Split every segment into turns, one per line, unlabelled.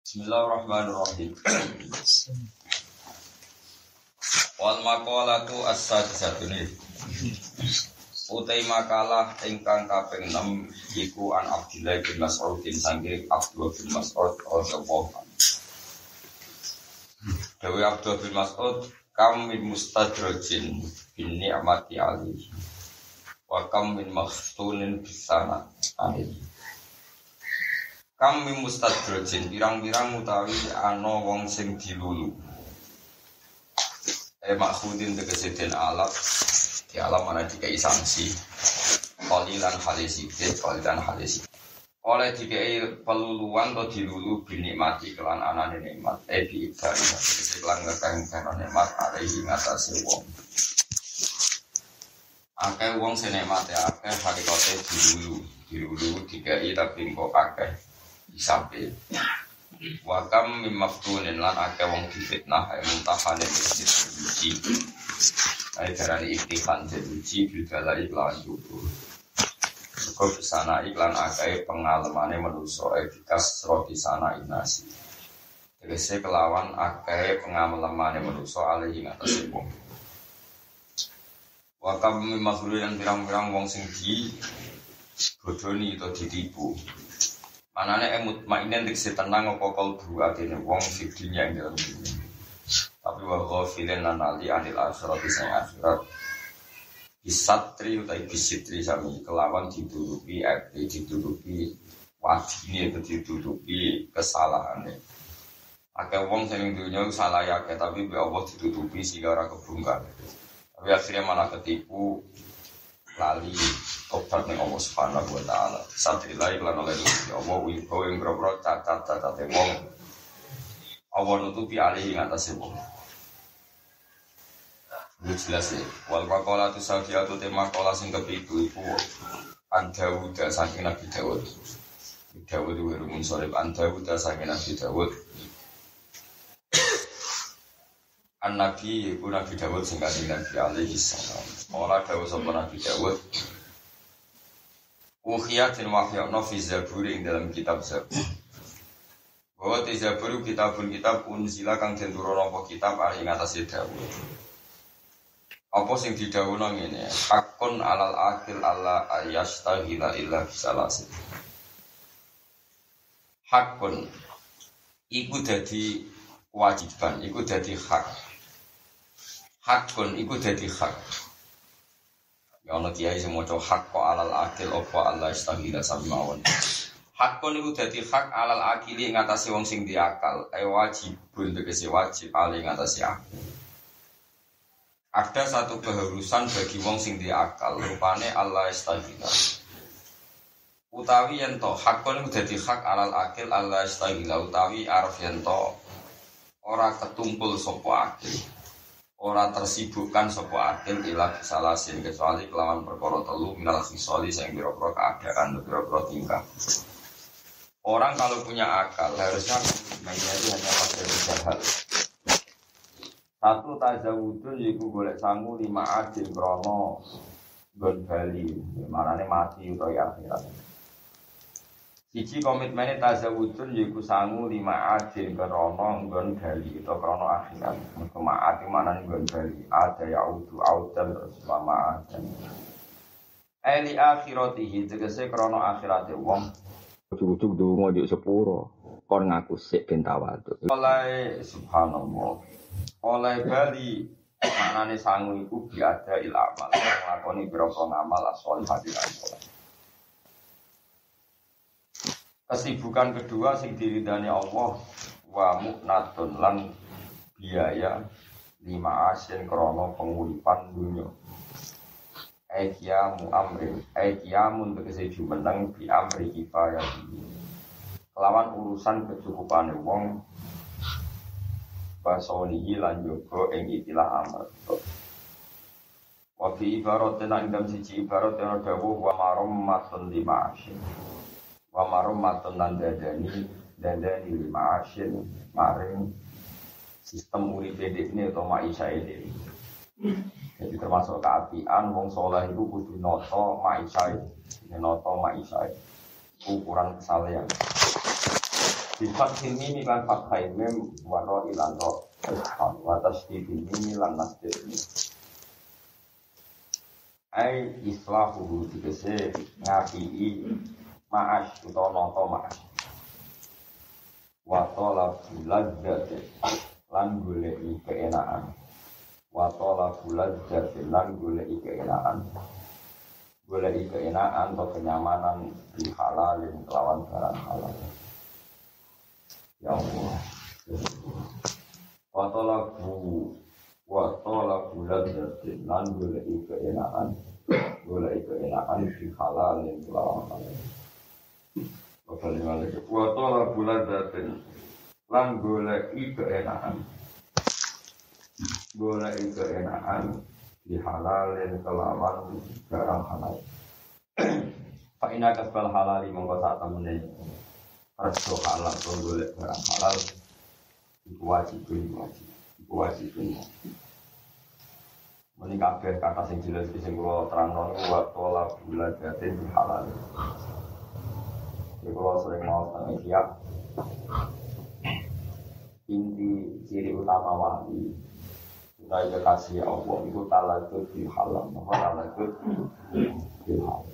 Bismillahirrahmanirrahim. Wal maqalatu as-sadisatuni. Utai makalah ingkang kaping 6 iku an Abdullah bin Mas'udin sangge Abdullah bin Mas'ud radhiyallahu anhu. Dewi Abdullah bin Mas'ud kam min mustadrajin bin ni'mati alihi wa kam min makhtunin bisana alihi Kam min mustadrajin pirang-pirang utawi ana wong sing dilulu. Eh makhudin tegese den alat di alam mana dikai sanksi? Kolilan halisidit, kolilan halisidit oleh dikai peluluan atau dilulu binikmati kelan anane nikmat. Eh bi ibdari tegese kelan ngekang karo nikmat alaihi ngatasi wong. Akeh wong sing nikmate akeh hakikate dilulu. Dilulu dikai tapi kok akeh isabe Wakam mimaftunin lan akeh wong difitnah ay muntahane masjid uji ay darani iktihan uji bidala iklan jubur Kau sana iklan akeh pengalamane manusa efikas roti sana inasi. Tegese kelawan akeh pengalamane manusa alih ing atas wong. Wakam mimaftunin pirang-pirang wong sing di bodoni atau ditipu Anane emut mainen diksi tenang apa kalbu atine wong fidinya yang dalam dunia. Tapi wa ghafilin lan ali anil akhirat bisa akhirat. Bisatri utai bisitri sami kelawan ditutupi epi ditutupi wadine itu ditutupi kesalahannya. Akeh wong sing dunia salah ya tapi be Allah ditutupi sehingga ora kebungkar. Tapi akhirnya malah ketipu lali tobat ning Allah Subhanahu wa taala. Satrilah lan oleh Gusti Allah wibo ing grobro cacat-cacate wong. Allah nutupi alih ing atase wong. Ini jelas ya. Wal makola tu sakiatu tema kola sing kepitu iku an Dawud saking Nabi Dawud. Dawud itu rumun sorib an Dawud saking Nabi Dawud. An Nabi iku Nabi Dawud sing kasih Nabi alaihi salam. Ora dawuh sapa Nabi Dawud. Ukhiyat dan wahyakno fi zaburi ing dalam kitab zabur. Bahwa di zabur kitabun kitab unzila kang den turun apa kitab ing atase Dawud. Apa sing didhawuhna ngene, hakun alal akhir alla ayastaghila illa bisalasin. Hakun iku dadi kewajiban, iku dadi hak. Hakun iku dadi hak. Ya Allah kiai sing maca hak kok alal akil apa Allah istaghila sami mawon. Hakun iku dadi hak alal akili ngatasi wong sing diakal, ae wajibun tegese wajib ali ngatasi akal. Ada satu keharusan bagi wong sing diakal, rupane Allah istaghila. Utawi yen to hakun iku dadi hak alal akil Allah istaghila utawi arep yen to ora ketumpul sapa akil ora tersibukkan sopo akil ila salasin kecuali kelawan perkara telu minal khisoli sing pira-pira keadaan pira-pira tingkah. Orang kalau punya akal harusnya mainnya itu hanya pada tiga hal. Satu tazawudun yiku golek sangu lima adil krono gon bali, marane mati utawa akhirat. Siji komitmennya tazawudun yiku sangu lima adin krono nggon bali atau krono akhirat. Mergo maat mana nggon bali. Ada ya udu audan terus lama adan. Eli akhiratihi tegese krono akhirate wong.
Ujuk-ujuk donga sepuro. Kon ngaku sik ben tawadhu.
Oleh subhanallah. Oleh bali maknane sangu iku biada il amal. Nglakoni pira-pira ngamal asol hadiran. Kesibukan kedua sing diridani Allah wa muknatun lan biaya lima asin krono penguripan dunia. Aikiamu amrin, aikiamun tegese jumeneng bi amri kifayah Kelawan urusan kecukupan wong basonihi lan yoga ing ikilah amal. Wa fi ibarat ing dalam siji ibarat ana dawuh wa marom matun lima asin wa marum matun lan dadani dadani lima asin maring sistem uripe ini atau maisha ini jadi termasuk keapian wong soleh itu kudu noto maisha ini noto maisha ukuran kesalehan. Sifat sini ini kan fathai mem waro ilan ro Watas di ini lan nasjid ini Ai islahu dikese ngapii ma'ash utawa noto ma'ash. Wa talabu ladzati lan goleki keenaan wa talabu ladzati lan goleki keenaan goleki keenaan atau kenyamanan di halalin kelawan barang halal. Ya Allah. Wa talabu wa talabu ladzati lan goleki keenaan goleki keenaan di halalin kelawan halal Kembali balik. Wa tola bulan datin lan goleki keenaan. Goleki keenaan di halalin kelawan barang halal. Pak ina kasbal halali mongko saat temene resto halal to golek barang halal iku wajib iku wajib iku wajib Ini kabeh kata sing jelas sing kula terangno wa tola bulan datin di halal. Jadi kalau sering mau tentang siap Inti ciri utama wali Kita kasih Allah Itu talakut di halam Apa talakut di halam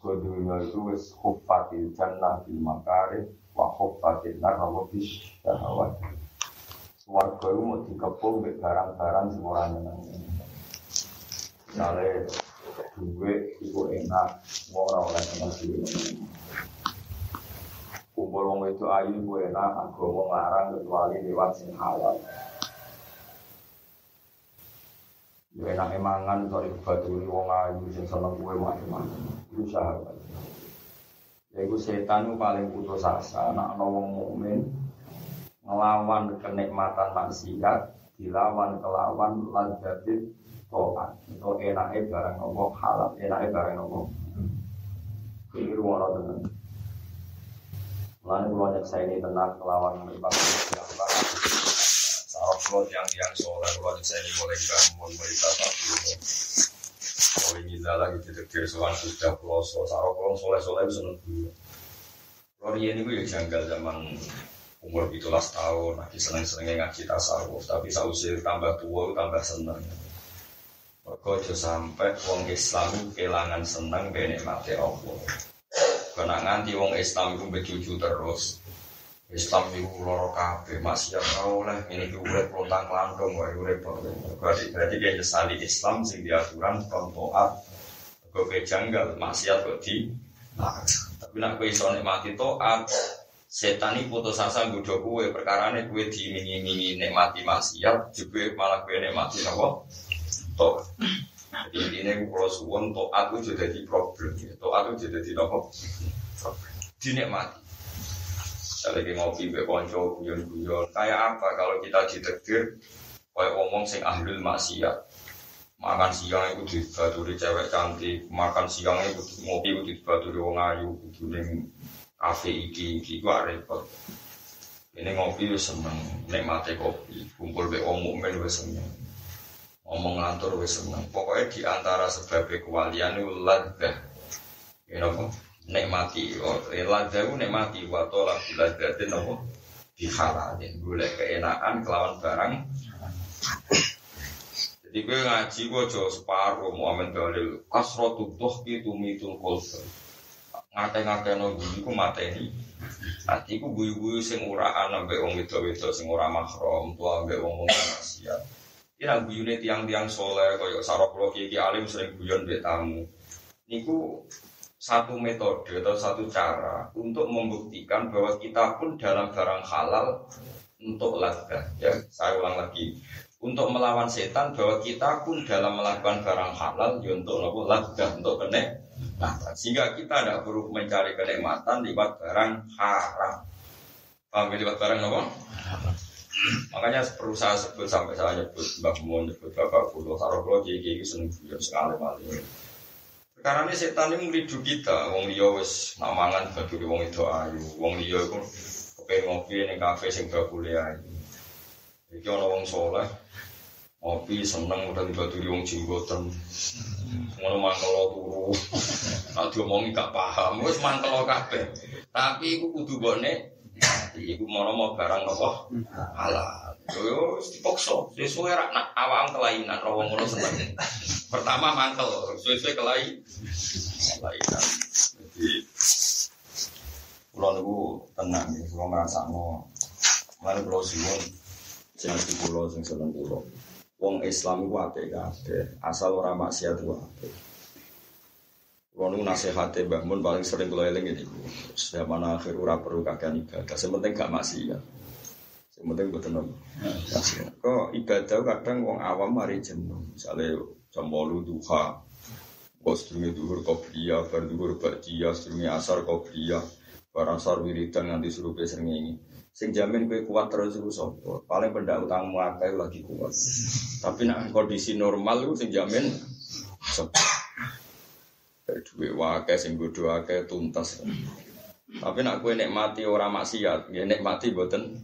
Ke dunia itu wis khuffatil jannah bil makarih Wa khuffatil nar wa bis syahawat Warga itu mau dikepung barang-barang semua orang Misalnya duit itu enak Semua orang oleh dengan duit kumpul wong itu ayu gue enak agama ngarang kecuali lewat sing halal. Ya enak emangan sorry baturi wong ayu sing seneng gue macam-macam itu sahabat. Ya itu setan paling putus asa. Anak wong mukmin ngelawan kenikmatan maksiat dilawan kelawan ladatit toat itu enaknya barang nopo halal. Enaknya barang nopo ini ruang tenang Lalu kalau ajak saya ini tenang melawan menyebab siapa Sarap kalau yang yang soleh kalau ajak saya ini boleh bangun mereka tapi Kalau ini lagi tidak kira soal sudah peloso Sarap kalau soleh soleh bisa nunggu dia ini gue janggal zaman umur itulah tahun. Lagi seneng senengnya ngaji tasawuf. Tapi sausir tambah tua tambah seneng. Kau sampai wong Islam kehilangan seneng benikmati Allah karena nganti wong Islam itu becucu terus. Islam itu loro kabeh, masih ya oleh ini urip lontang klandong wae urip berarti berarti dia nyesali Islam sing diaturan kon taat. Kok janggal maksiat kok di Tapi nak kowe iso nikmati taat, setan ini putus asa nggodho kowe perkarane kowe diiming-imingi nikmati maksiat, juga malah kowe nikmati napa? Taat. Jadi intinya kalau suwon toat itu jadi problem, toat itu jadi nopo dinikmati. Saya lagi ngopi be konco guyon guyon. Kayak apa kalau kita ditektir kayak ngomong sing ahlul maksiat. Makan siang itu dibaturi cewek cantik, makan siang itu ngopi itu dibaturi wong ayu, itu ning kafe iki iki gua repot. Ini ngopi seneng, nikmati kopi, kumpul be mukmin wis seneng. Ngomong ngantur wis seneng. Pokoknya di antara sebab kewalian itu ladah. You know, nikmati. Ladaku nikmati. Wa tola biladatin apa? Dihalalin boleh keenaan kelawan barang. Jadi gue ngaji gue jauh separuh Muhammad dalil kasrotu doh gitu mitul kolber ngate-ngate no gue ku mateni. Nanti ku gue-gue sing uraan ambek wong wedo-wedo sing ora mahram tua ambek wong wong Ira guyune tiang-tiang soleh koyo sarok lo kiai alim sering guyon mbek tamu niku satu metode atau satu cara untuk membuktikan bahwa kita pun dalam barang halal untuk ladha. Ya, saya ulang lagi. Untuk melawan setan bahwa kita pun dalam melakukan barang halal ya untuk nopo ladha, untuk kenek. Sehingga kita tidak perlu mencari kenikmatan lewat barang haram. Paham ya lewat barang nopo? Makanya perlu saya sebut sampai saya nyebut Mbak Mun, nyebut Bapak Kulo, Taruh Kulo, Kiai Kiai seneng sekali malah. Karena ini setan ini melidu kita, wong liya wis nak mangan baduri wong itu ayu, wong liya iku kepengen ngopi ning kafe sing bakule ayu. Iki ana wong soleh ngopi seneng udah dibaduri wong jenggoten. Ngono mangkelo turu. Nak diomongi gak paham, wis mangkelo kabeh. Tapi iku kudu mbokne Iku mau mau barang nopo halal. Yo dipaksa. Sesuai rak nak awam kelainan rawong ngono seneng. Pertama mangkel, sesuai kelai kelainan. Jadi Kulo niku tenang ya, kulo ngrasakno. Mane kulo suwun sing ngerti kulo sing seneng kulo. Wong Islam iku apik kabeh, asal ora maksiat ku niku nasihate Mbah Mun paling sering kulo eling iki. Zaman akhir ora perlu kakean ibadah, sing penting gak maksiat. Sing penting boten nopo. Maksiat. Kok ibadah kadang wong awam mari jenuh. Misale jam 8 duha, Kok sedurunge duhur qobliyah, bar duhur ba'diyah, sedurunge asar qobliyah, bar asar wiridan nganti surupe srengenge. Sing jamin kowe kuat terus iku sapa? Paling pendak utangmu akeh lagi kuat. Tapi nek kondisi normal iku sing jamin sapa? Duwe wae sing bodho akeh tuntas. Tapi nek kowe nikmati ora maksiat, ya nikmati mboten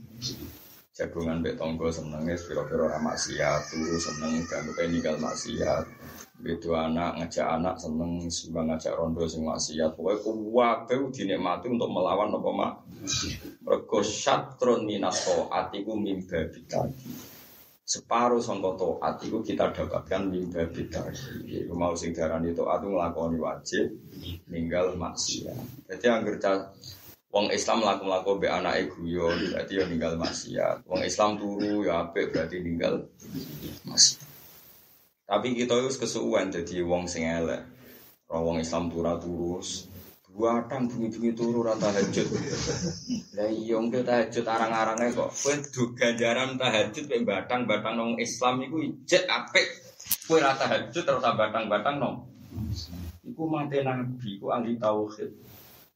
jagungan mbek tangga senenge pira-pira ora maksiat, turu seneng kowe ninggal maksiat. Itu anak ngajak anak seneng sumbang ngajak rondo sing maksiat. Pokoke kabeh dinikmati untuk melawan apa mak. Mergo syatron minas atiku mimba bidagi. Separuh sangka taat iku kita dapatkan mimba bidagi. Iku mau sing darani taat itu nglakoni wajib ninggal maksiat. Jadi anggere cah Wong Islam laku-laku be anake guyon berarti ya ninggal maksiat. Wong Islam turu ya apik berarti ninggal maksiat. Tapi kita harus kesuwen jadi wong sing elek. Wong Islam turu turus. Buatan bunyi-bunyi turu rata tahajud. Lah iya engke tahajud arang-arange kok. Kowe du ganjaran tahajud pe batang-batang wong Islam iku ijek apik. Kowe ra tahajud terus batang-batang nom. Iku mate nabi, iku ahli tauhid.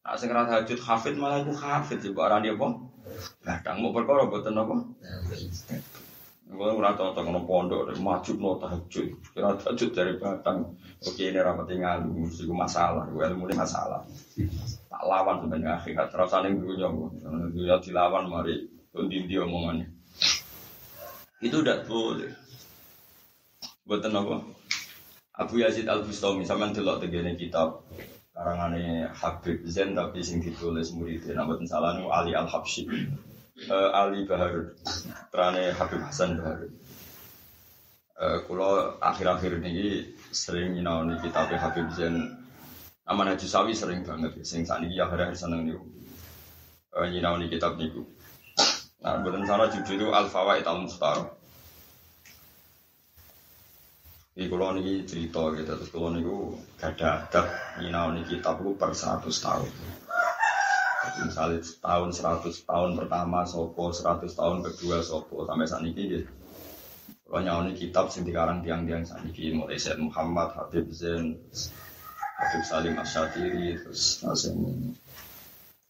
Nah sing ra tahajud hafid malah iku hafid mbok arani apa? Batang mau perkara boten apa? Gue ora cocok ngono pondok, maju no tahajud. Kira tahajud dari batang. Oke ini rapat tinggal, itu masalah. Gue ilmu ini masalah. Tak lawan sebenarnya akhirat. Terus saling dunia, dunia dilawan mari. Tundi dia omongannya. Itu udah boleh. Buatan apa? Abu Yazid Al Bustami sama delok tegene kitab karangane Habib Zain tapi sing ditulis muridnya nama salah nu Ali Al Habsyi uh, Ali Bahar Terane Habib Hasan Bahar uh, Kulo akhir-akhir ini sering nyinaoni kitab Habib Zain. Aman Haji Sawi sering banget Sing saat ini akhir-akhir seneng niku. Uh, Nyinaoni kitab niku. Nah, betul sana judul itu Al Fawaid Al Muhtar. Ini kalau ini cerita gitu, terus kalau ini gak ada adab nyinaoni kitab itu per 100 tahun. Misalnya tahun 100 tahun pertama sopo, 100 tahun kedua sopo, sampai saat ini gitu. Kalau nyinaoni kitab sing dikarang tiang-tiang saat ini, mulai Said Muhammad, Habib Zain, Habib Salim Asyatiri, terus Nasim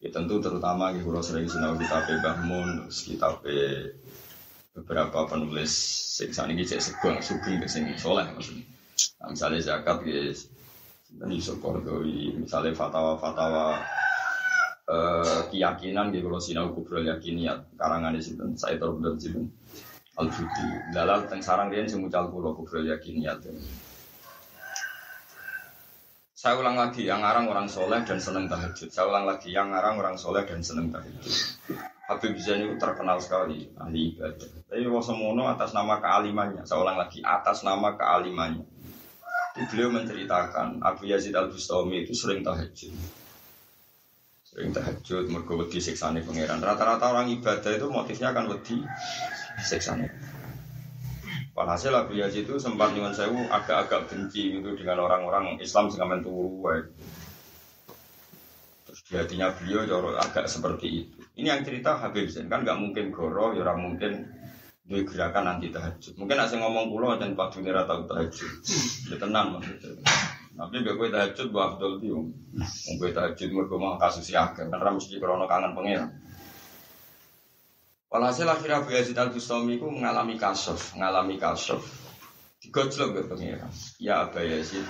Ya tentu terutama gitu, kalau sering sinau kitab Mbah Mun, terus kitab beberapa penulis sing saat ini cek sugeng sugeng ke sini soleh maksudnya. Nah, misalnya zakat guys, dan Yusuf Kordowi, misalnya fatwa-fatwa eh, keyakinan gitu kalau sinau kubrol yakiniyat karangan di sini saya tahu benar sini al fudi dalam tentang sarang dia semucal kulo kubrol yakiniyat saya ulang lagi, yang ngarang orang soleh dan seneng tahajud. Saya ulang lagi, yang ngarang orang soleh dan seneng tahajud. Habib Zain itu terkenal sekali ahli ibadah. Tapi Wasemono atas nama kealimannya. Saya ulang lagi, atas nama kealimannya. Beliau menceritakan Abu Yazid Al Bustami itu sering tahajud. Sering tahajud, mergo wedi siksane pangeran. Rata-rata orang ibadah itu motifnya akan wedi siksane. Walhasil Abu Yazid itu sempat nyuwun sewu agak-agak benci gitu dengan orang-orang Islam sing amen. Terus di hatinya beliau joro agak seperti itu. Ini yang cerita Habib Zain kan nggak mungkin goro, ya ora mungkin duwe gerakan anti tahajud. Mungkin asing ngomong pulau dan Pak Dunia tahu tahajud. Ya tenang maksudnya. Tapi gak gue tahajud gue Abdul Tium. Gue tahajud mergo mau kasus ya kan mesti krono kangen pengen. Walhasil akhirnya Abu Yazid Al Bustami itu mengalami kasof, mengalami kasof. Digojlok ke pengira. Ya Abu Yazid,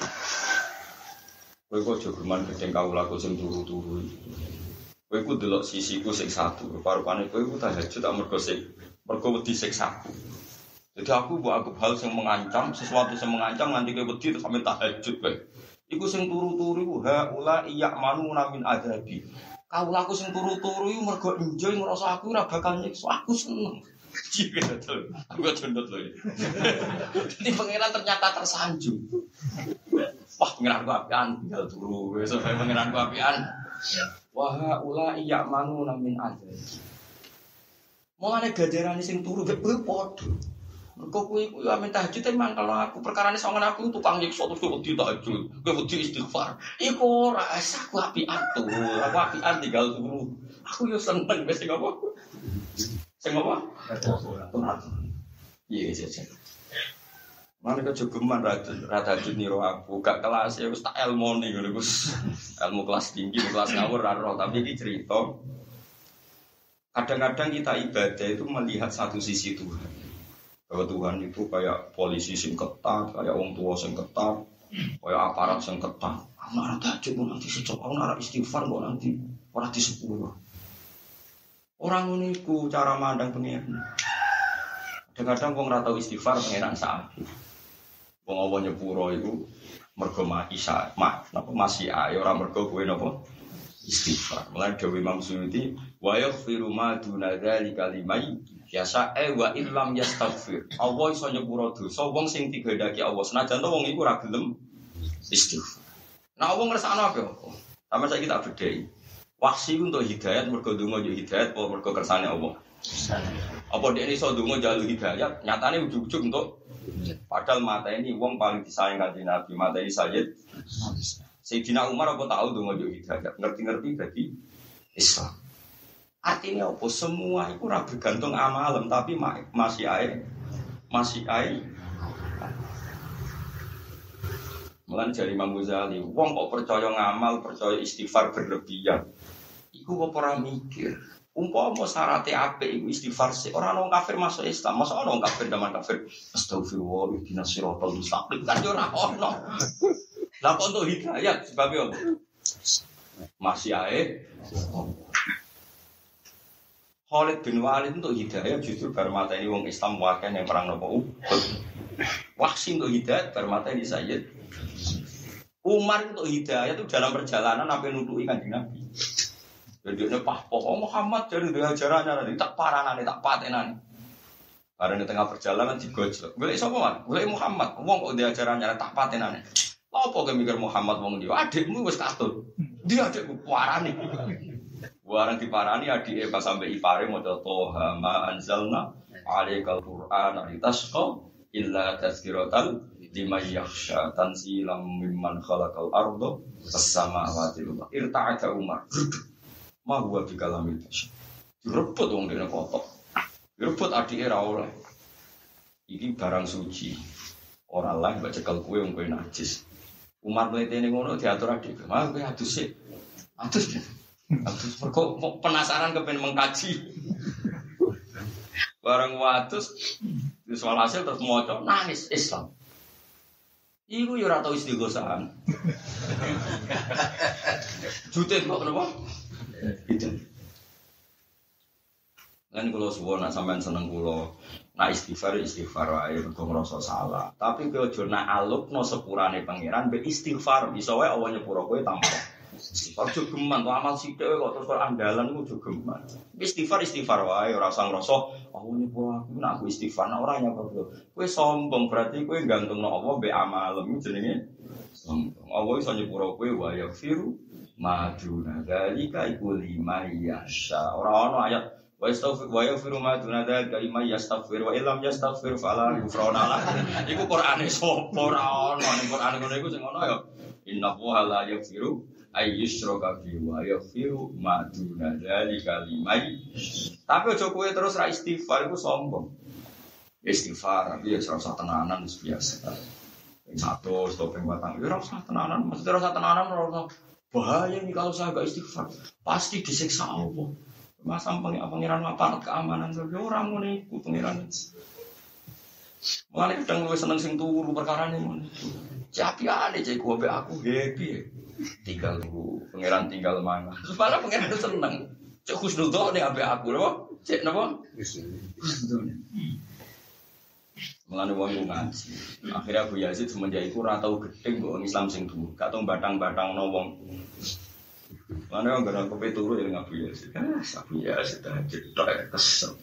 Kowe kok jogeman gedeng kau laku sing turu-turu. Kowe ku delok sisiku sing satu, rupa-rupane kowe ku tahajud tak mergo sing mergo wedi siksaku. Jadi aku buat aku hal yang mengancam, sesuatu yang mengancam nanti kowe wedi terus sampe tahajud kowe. Iku sing turu-turu iku haula iya manu min adabi. Kau laku sing turu-turu iku mergo enjoy ngrasa aku ora bakal nyiksa. Aku seneng. Iya betul. Aku gak condot loh. Jadi pangeran ternyata tersanjung. Wah pangeran ku apian tinggal turu. Besok pangeran ku apian. Wah ula iya manu namin aja. Mau ada gajaran sing turu gue podo. Kok kuwi kuwi amin tahajud emang kalau aku perkara ini songan aku tukang nyiksa terus kowe wedi tahajud, kowe wedi istighfar. Iku ora asa aku apian tuh, aku apian tinggal turu. Aku yo seneng sing apa? Sing apa? Iya, iya, iya. Mana kejogeman rada rada niro aku, gak kelas ya tak ilmu nih Gus. Ilmu kelas tinggi, kelas ngawur ora roh, tapi ini cerita. Kadang-kadang kita ibadah itu melihat satu sisi Tuhan. Bahwa Tuhan itu kayak polisi sing ketat, kayak orang tua sing ketat, kayak aparat sing ketat. Tahajud kok nanti aku nara istighfar kok nanti ora di sepuluh. Orang ini ku cara mandang pengiran. Kadang-kadang wong ora tau istighfar pengiran saat. Wong apa nyepuro itu mergo isa, mak, napa masih ae ora mergo kowe napa istighfar. Mulai Dewi Imam Suyuti, wa yaghfiru ma duna dzalika limai Biasa eh wa illam yastaghfir. Allah iso nyepuro dosa wong sing digandaki Allah. Senajan to wong iku ora gelem istighfar. Nah wong ngrasakno apa? Sama saya kita bedhei. Waksi untuk hidayat mergo donga yo hidayat apa mergo kersane Allah. Apa dia ini iso donga jalur hidayat, nyatane ujug-ujug untuk padahal mata ini wong paling disayang kanjeng Nabi, mata ini Sayyid Sayyidina Umar apa tahu donga yo hidayat, ngerti-ngerti jadi Islam. Artinya apa? Semua itu ora bergantung amalan, tapi masih air, masih air. Mulan dari Imam Ghazali, wong kok percaya ngamal, percaya istighfar berlebihan. Iku kok ora mikir. Umpama syaratnya apa iku istighfar sih. Orang orang kafir masuk Islam, masa orang kafir zaman kafir. Astagfirullah, ihdinas siratal mustaqim. Kan yo ora ono. Lah kok untuk hidayat sebabnya? Masih air. Khalid bin Walid untuk hidayah justru bar mata ini wong Islam wakil yang perang nopo. Wahsi untuk hidayah bar mata ini Sayyid. Umar untuk hidayah itu dalam perjalanan apa nuduhi kanjeng Nabi. Jadi ini pah pokok Muhammad jadi dengan ajarannya nanti tak parah nanti tak patenan. Karena di tengah perjalanan digojlok. Gue sama man, gue Muhammad. Wong kok dia ajarannya tak patenan. Apa kau mikir Muhammad wong dia? Adikmu wes katut. Dia adikku nih. Warang diparani adik pas sampai ipare mau toha ma anzalna alaikal Qur'an litasqa illa tazkiratan lima yakhsha tanzilam mimman khalaqal ardo was-samawati wal irta'ata Umar. Ma huwa bi kalamil. Direbut wong dene kotok. Direbut adike ra oleh. Iki barang suci. Ora lah mbak cekel kue wong kue najis. Umar mletene ngono diatur adik. Mah kowe adus sik. Adus. Mergo penasaran kepen mengkaji. Bareng watus soal hasil terus maca nangis Islam. Iku yo ora tau istighosahan. Jutet kok kenapa? Itu. Lan kalau suwon nak sampean seneng kula, nak istighfar istighfar wae mergo ngrasa salah. Tapi kowe aja nak alupno sepurane pangeran be istighfar iso wae Allah nyepuro kowe tanpa. Istighfar jogeman, tuh amal sithik kok terus kok andalan ku jogeman. Istighfar istighfar wae ora usah oh nyepuro aku nak aku istighfar nak ora nyapa Kowe sombong berarti kowe gantungno Allah be amalem jenenge sombong. Allah iso nyepuro kowe wa yaghfiru ma duna dzalika iku lima yasha. Ora ono ayat wa yastaghfir wa yaghfiru ma duna dzalika lima yastaghfir wa illam yastaghfir fala yufrona lah. Iku Qur'ane sapa ora ono ning Qur'ane ngono iku sing ono ya inna wa la yaghfiru ayyushraka bi wa yaghfiru ma duna dzalika limai. Tapi aja kowe terus ra istighfar iku sombong. Istighfar tapi ya ora tenanan biasa. Satu, stop ping batang. Ya ora tenanan, maksudnya ora tenanan ora bahaya nih kalau saya gak istighfar. Pasti disiksa Allah. Masa pangeran apa keamanan tapi orang mau nih pangeran. Mulane kadang lu seneng sing turu perkara ini mun. Capi ane cek be aku happy. Tinggal lu pangeran tinggal mana. Terus malah pangeran seneng. Cek husnudzon nih abe aku loh. Cek napa? Mulane wong ku ngaji. Akhirnya Abu Yazid semenjak iku ora tau gedeng kok Islam sing dhuwur. Gak tau batang-batang no wong. Mana yang gak kopi turu ya Abu Yazid. Ah, Abu Yazid tok ya, kesel.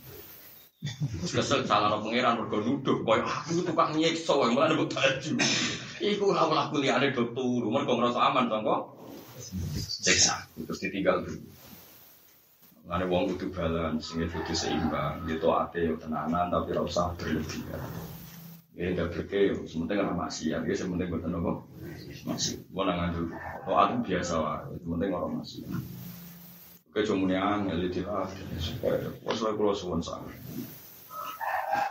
Kesel salah no pangeran mergo nuduh koyo aku tukang nyiksa wae malah mbok tahajud. Iku ora ora kuliahane do turu mergo ngrasa aman to kok. Siksa terus ditinggal dulu. Mana wong kudu balance, sing kudu seimbang, gitu ate yo tenanan tapi ora usah berlebihan. Ya udah berke, sementing ora maksiat, ya sementing boten. Masih, gua nang ngandel. Aku biasa wae, sementing ora maksiat. Nih angel di lah, lagi kalau suwon sama.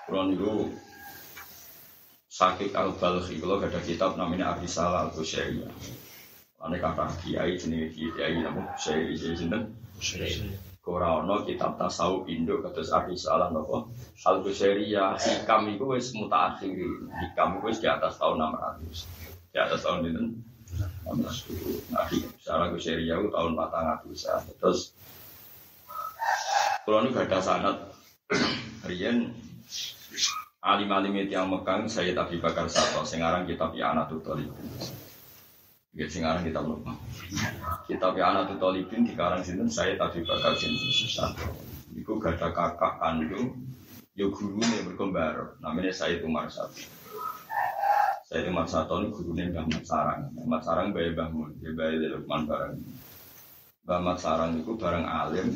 Kalau niku sakit al balhi, kalau ada kitab namanya Arisala al Kusyairiyah. Ane kata kiai jenis kiai namun kiai kiai sinten. Ora ono kitab tasawuf Indo kados Arisalah napa? Al Kusyairiyah hikam iku wis mutaakhir hikam iku wis di atas tahun 600 di atas tahun itu 600 nah di Al Kusyairiyah itu tahun 400 terus kalau ini gak ada sanat Rian alim-alim yang Mekang saya Abi Bakar Sato sekarang kitab ya anak tutori Ya sekarang kita lupa. Kitab ya anak tutolibin di karang sini saya tadi bakal jenis susah. Iku gak ada kakak kandung, yo guru nih berkembar. Namanya saya itu Marsat. Saya itu Marsat ini guru nih Mat Sarang. Sarang bayi bangun, dia bayi Lukman barang. Mat Sarang itu barang alim.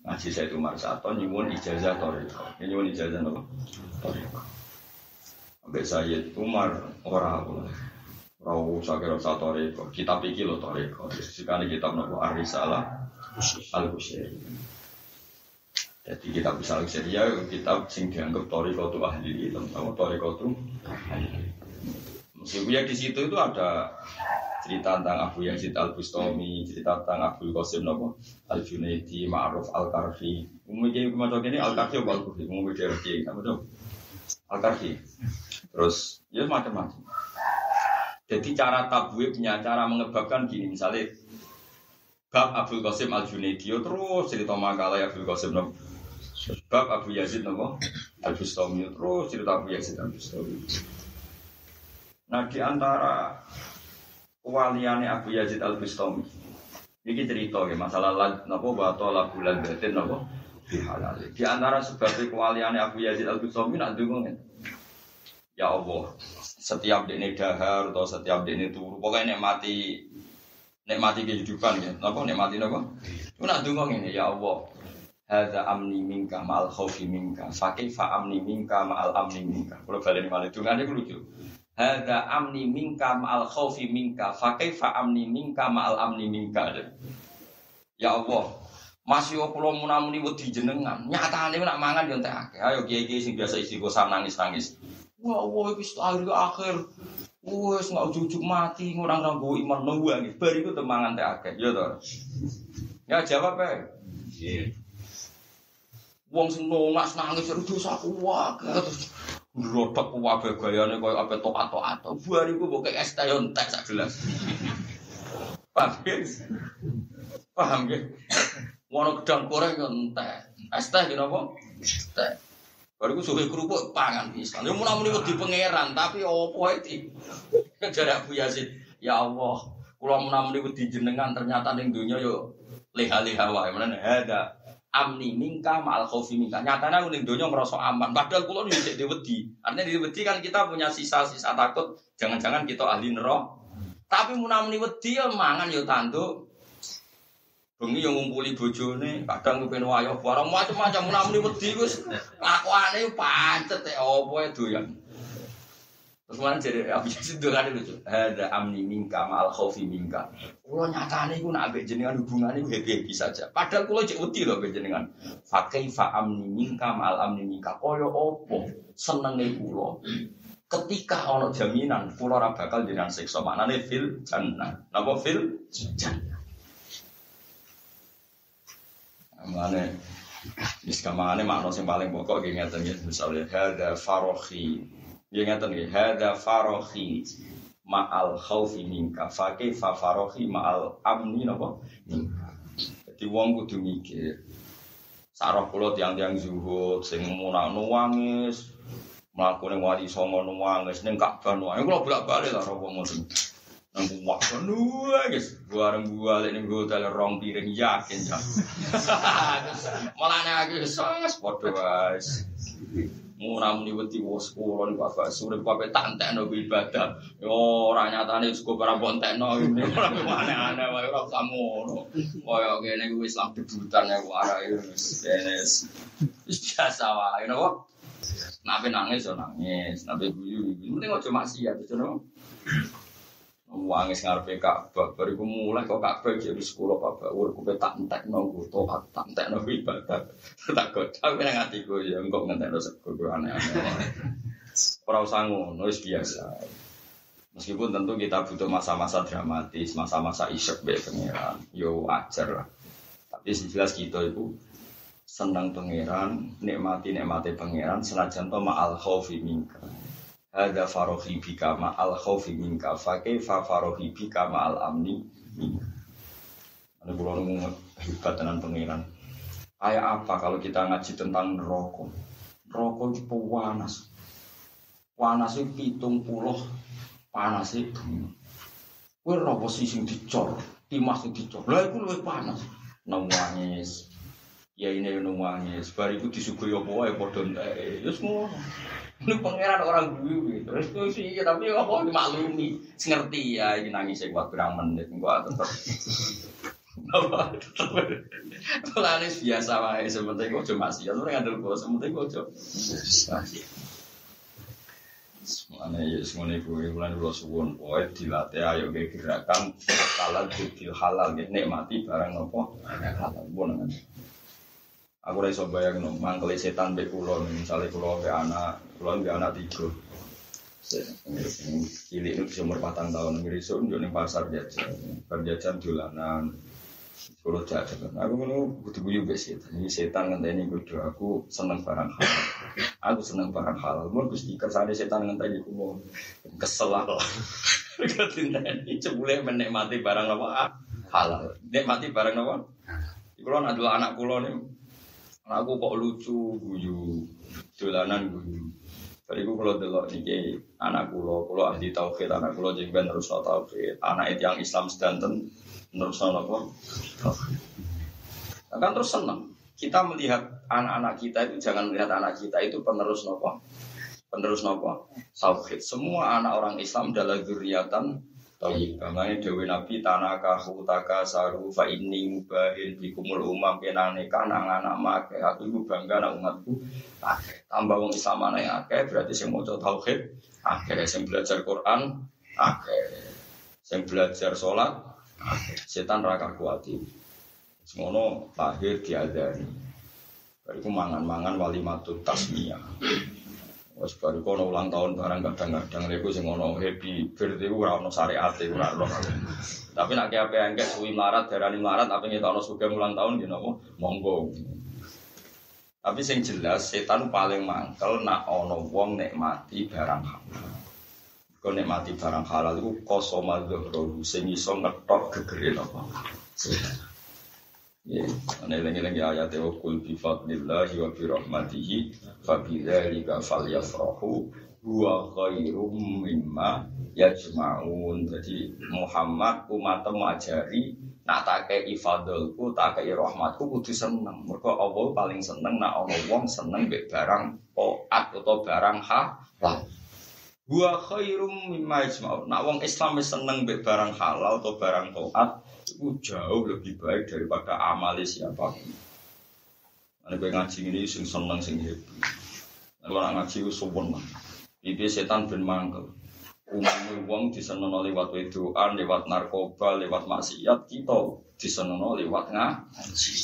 Ngaji saya itu Marsato nyuwun ijazah toriko. Nyuwun ijazah apa? Toriko. Sampai saya Umar orang Rau sakira sa toreko, kitab iki lo toreko. Sekali kitab nopo Arisalah al Bushiri. Jadi kitab bisa al ya kitab sing dianggap toreko tu ahli ilmu, nama toreko tu Meskipun ya di situ itu ada cerita tentang Abu Yazid al Bustami, cerita tentang Abu Qasim nopo al Junaidi, Ma'ruf al Karfi. Umumnya macam ini al Karfi apa al? Umumnya dia apa tuh? Al Karfi. Terus ya macam-macam. Jadi cara tabwibnya, cara mengebabkan gini, misalnya bab Abdul Qasim Al Junaidio terus cerita makalah Abdul Qasim no. Bab Abu Yazid no. Al Bustami terus cerita Abu Yazid Al Bustami. Nah di antara kewaliannya Abu Yazid Al Bustami, ini cerita ya masalah nopo bato la bulan batin nopo Di antara sebab kewaliannya Abu Yazid Al Bustami nak dukung ya Allah setiap ini dahar atau setiap ini turu pokoknya nikmati nikmati kehidupan ya. Nopo nikmati nopo itu nak dungong ini ya Allah. Hada amni minka ma'al khawfi minka Fakifa amni minka ma'al amni minka. Kalau balik malah dungannya itu lucu. Hada amni minka ma'al khawfi minka Fakifa amni minka ma'al amni minka. Ya Allah Masih yo kula munamuni wedi jenengan. Nyatane nak mangan yo entek akeh. Ayo kiai-kiai sing biasa isi kosan nangis-nangis. Wah, wah, itu akhir akhir. Wes nggak ujuk mati ngurang ranggo iman nunggu nih. Bariku temangan teh akeh, ya toh. Ya jawab ya. Iya. Wong sing nongak nangis itu dosaku wae terus Rodok wae gayane koyo ape tokat-tokat. Bariku mbok es teh entek sak gelas. Paham ya? Paham ya? Wono gedang goreng yo entek. Es teh napa? Teh. Baru gue suka kerupuk pangan. Dia mulai mulai di pangeran tapi opo itu. Jadi Abu Yazid, ya Allah, kalau mulai mulai di jenengan ternyata neng dunia yo leha-leha wae. Mana ada amni mingka mal khaufi mingka. Nyatanya aku ning dunia merasa aman. Padahal kulo nih di wedi. Artinya di wedi kan kita punya sisa-sisa takut. Jangan-jangan kita ahli neraka. Tapi mulai wedi yo mangan yo tanduk. Bengi yang ngumpuli bojone, kadang kepen wayo barang macam-macam menamuni wedi wis lakuane pancet ya opo ya doyan. Terus mana jadi abi itu kan lucu. Ada amni mingka mal khaufi mingka. Kulo nyatane iku nak ambek jenengan hubungane happy-happy saja. Padahal kulo cek wedi lho ambek jenengan. Fa kaifa amni mingka mal amni mingka. Kaya opo senenge kulo. Ketika ono jaminan kulo ora bakal jenengan siksa. Maknane fil jannah. Napa fil jannah. Mane wis kamane makna sing paling pokok nggih ngeten nggih misalnya hada farohi. Nggih ngeten nggih hada farohi ma'al khaufi minka fa kaifa farohi ma'al amni napa minka. Jadi wong kudu mikir. Sarah kula tiang-tiang zuhud sing munang nuwangis mlaku ning wali songo nuwangis ning Ka'bah nuwangis kula bolak-balik lah wong ngoten. Nang wah dua guys, bareng gua lek ning hotel rong piring yakin ya. Malah nek aku sos padha guys. Murah muni wedi wos kulon bapak sore bapak tak entekno ibadah. Yo ora nyatane cukup ora bontekno ini ora aneh-aneh wae ora usah ngono. Kaya ngene kuwi Islam debutan ya wae wis wis biasa wae napa. Nabi nangis yo nangis, nabi guyu guyu. Mending aja maksiat no. Wangis ngarepe Ka'bah, bariku mulai kok Ka'bah jadi sekolah Bapak, urku pe tak entek no toat, tak entek no ibadah, tak godang nang atiku ya engkau ngentek no sego aneh-aneh. Ora usah ngono, wis biasa. Meskipun tentu kita butuh masa-masa dramatis, masa-masa isyek be pangeran, yo wajar lah. Tapi jelas kita itu senang pangeran, nikmati nikmati pangeran, senajan to ma'al khaufi minka. Hada farohi bika ma'al khaufi minka Fakih fa farohi bika ma'al amni Ini kalau nunggu hebat dengan pengiran. Kayak apa kalau kita ngaji tentang neraka? Neraka itu panas Panas itu pitung puluh Panas itu bumi Kue neraka sing dicor? Timas yang dicor. Lah itu lebih panas. Nangis Ya ini nangis Bar itu disuguhi apa padha entek. Ya semua ini pangeran orang dulu gitu. Terus sih tapi apa dimaklumi, ngerti ya ini nangis buat berang menit gua tetap. Apa tetap. Pelanis biasa wae sebentar gua cuma sih. Lu ngandel gua sebentar gua cuma. Semuanya ya semuanya gue bulan dulu suwon, dilatih ayo gerakan halal halal gitu nikmati barang apa halal bukan Aku rasa bayang no, mangkeli setan be kulon, misalnya kulon be anak, kulon be anak tiga. Cilik itu bisa umur patang tahun, ngirisun yo ning pasar jajan, berjajan dolanan. Kalau jajan, aku ngono butuh bujuk be setan. Ini setan ngenteni kudu aku seneng barang halal. Aku seneng barang halal. Mun Gusti kersane setan ngenteni ku mau kesel aku. Ketinteni cebule menikmati barang apa halal. Nikmati barang apa? Kalau adalah anak kulo nih, Aku kok lucu guyu, dolanan guyu. Bariku kalau delok niki anak kulo, kulo ahli tauhid, anak kulo jadi ben terus tauhid. Anak itu yang Islam sedanten terus apa? Akan terus senang. Kita melihat anak-anak kita itu jangan melihat anak kita itu penerus nopo, penerus nopo tauhid. Semua anak orang Islam adalah zuriatan Tauhid. Bangane dewe Nabi tanaka hutaka saru fa inni mubahin bikumul umam kenane kana anak make aku iku bangga nang umatku. Tambah wong Islam aneh akeh berarti sing maca tauhid akeh sing belajar Quran akeh. Sing belajar akeh. Setan ra kakuati. Semono lahir diadani. Bariku mangan-mangan walimatut tasmiyah. Wes baru kono ulang tahun barang kadang-kadang lha sing ono happy birthday ora ono syariate ora ono. Tapi nek ape engke suwi melarat darani melarat tapi ngetokno suge ulang tahun gitu napa monggo. Tapi sing jelas setan paling mangkel nak ono wong nikmati barang halal. Kau nikmati barang halal itu kosoma dhuhro sing iso ngetok gegere apa. Ya, eling-eling ayat wa kul bi fadlillahi wa bi rahmatihi fa bi dzalika huwa khairum mimma yajma'un. Jadi Muhammad umat ajari nak take ifadolku, take rahmatku kudu seneng. Mergo Allah paling seneng nak ana wong seneng mbek barang taat atau barang halal. Wa khairum mimma yajma'un. Nak wong Islam seneng mbek barang halal atau barang taat itu jauh lebih baik daripada amali siapa. Ada gue ngaji ini sing seneng sing happy. Kalau nak ngaji itu sopan lah. Ini setan ben mangkel. Umumnya wong disenono lewat wedoan, lewat narkoba, lewat maksiat kita disenono lewat ngaji.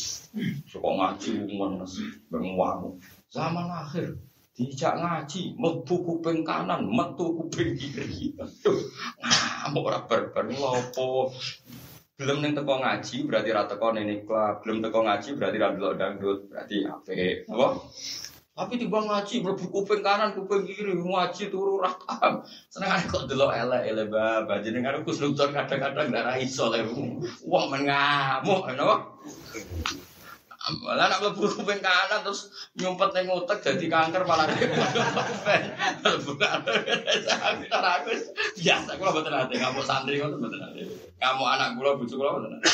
Suka ngaji umum benguang. Zaman akhir dijak ngaji, metu kuping kanan, metu kuping kiri. Ngamuk ora berber lopo. Belum neng teko ngaji berarti rata teko neng klub belum teko ngaji berarti ra delok dangdut berarti ape apa tapi di bang ngaji mlebu kuping kanan kuping kiri ngaji turu ra paham seneng kok delok elek elek baba jenengan aku kadang-kadang darah iso le wah men ngamuk apa Malah nak mlebu kuping kanan terus nyumpet ning otak jadi kanker malah bukan aku biasa kula mboten ate kamu santri ngono mboten ate kamu anak kula bojo kula mboten ate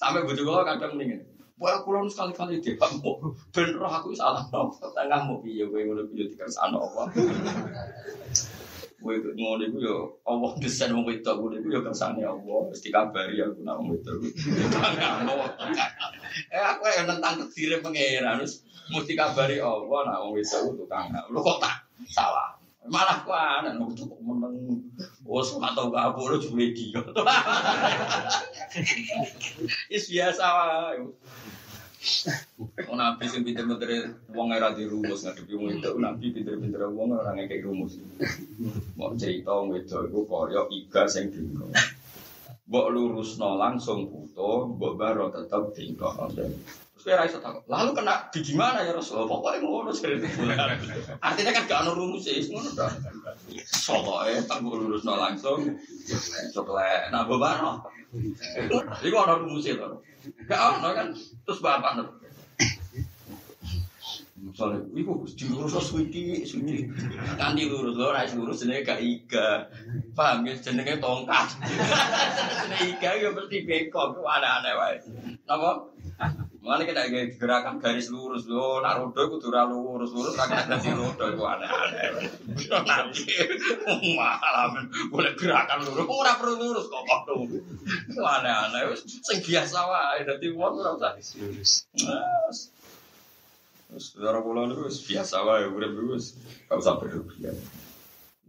sampai bojo kula kadang mendingin Wah, aku lalu sekali-kali dia kamu ben roh aku salah no. Tengah mau piye kowe ngono piye dikersano apa. Kowe ngono iku yo Allah desain wong wedok ngono iku yo kersane Allah. Wis dikabari aku nak wong wedok. Eh aku yang tentang takdir pangeran terus mesti kabari Allah nak wong itu tukang. Lu kok salah. Malah ku aneh kok meneng. Oh, sok tau kabur jule dia. Is biasa. Oh, nabi sing pinter-pinter wong ora dirumus ngadepi wong itu nabi pinter-pinter wong ora ngekek rumus. Mau cerita itu iku kaya iga sing dinggo. Mbok lurusno langsung buto, mbok baro tetep dinggo. Kira iso takut. Lalu kena di gimana ya Rasul? Pokoknya ngono cerita. Artinya kan gak ono rumus ya, ngono dah. Soalnya tak lurusno langsung. Coba nah mbok baro. Iku ono rumus itu. Gak ono kan terus bapak nih. Misalnya, iku dilurus suwiti, suwiti. Kan dilurus lo, rai lurus jenenge gak iga. Paham ya jenenge tongkat. Jenenge iga ya mesti bengkok, aneh-aneh wae. Napa? Mulane kita kayak gerakan garis lurus lo, nak rodo iku lurus, lurus ra kena dadi rodo iku aneh-aneh. Nanti malam boleh gerakan lurus, ora perlu lurus kok kok. Aneh-aneh, wis sing biasa wae dadi wong ora usah lurus. Saudara kula niku wis biasa wae urip iku wis gak usah berlebihan.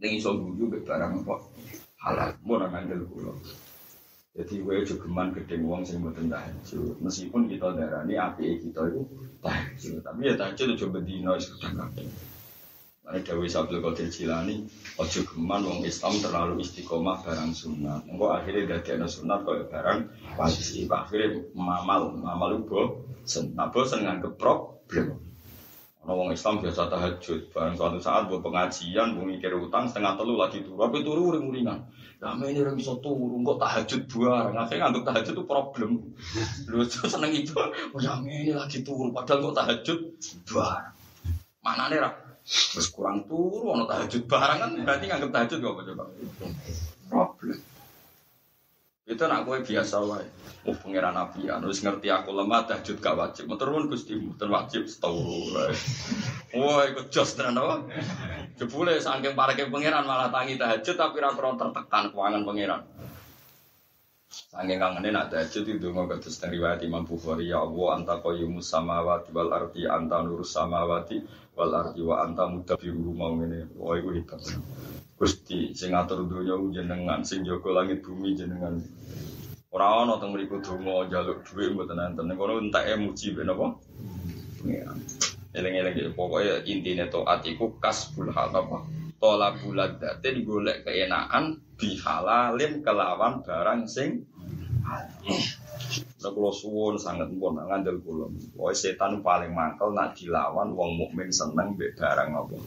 Ning iso guyu barang kok halal, mun nang kula. Jadi gue jogeman gedeng wong sing mboten tahajud. Meskipun kita darani api kita itu tahajud, tapi ya tahajud coba bendino wis kadang kabeh. Mane Dewi Sabdul Qadir Jilani, ojo geman wong Islam terlalu istiqomah barang sunat. Engko akhirnya dadi ana sunat kaya barang wajib. Akhirnya mamal, mamal ubo, sen, nah bosen nganggep problem. Ana wong Islam biasa tahajud, barang suatu saat buat pengajian, mau mikir utang setengah telu lagi turu, tapi turu uring-uringan. Nah, ini orang bisa turu, kok tahajud bareng. Akhirnya nganggep tahajud itu problem. Lu tuh seneng itu, oh ya ini lagi turu, padahal kok tahajud bareng. Mana nih, Terus kurang turu, ono tahajud bareng kan berarti nganggep tahajud gak apa coba? Problem. Itu nak gue biasa wae. Oh pangeran Nabi ya, terus ngerti aku lemah tahajud gak wajib. Turun Gusti mboten wajib setahu. Wah, ikut jos tenan apa? Jebule saking pareke pangeran malah tangi tahajud tapi ra tertekan keuangan pangeran. Saking kangen nak tahajud itu mau kados dari riwayat Imam Bukhari ya Allah anta qayyumus samawati wal ardi anta nurus samawati wal ardi wa anta mudabbiru mau ngene. Wah, iku hebat. Gusti sing ngatur donya jenengan, sing jaga langit bumi jenengan. Ora ana teng mriku donga njaluk dhuwit mboten enten. Ning kono enteke muji ben apa? Pengiran. Eling-eling pokoke intine taat iku kasbul hal apa? Tola bulat datin golek keenakan bihalalin kelawan barang sing Nah, kalau suwun sangat pun ngandel kula. Pokoke setan paling mangkel nak dilawan wong mukmin seneng mbek barang apa.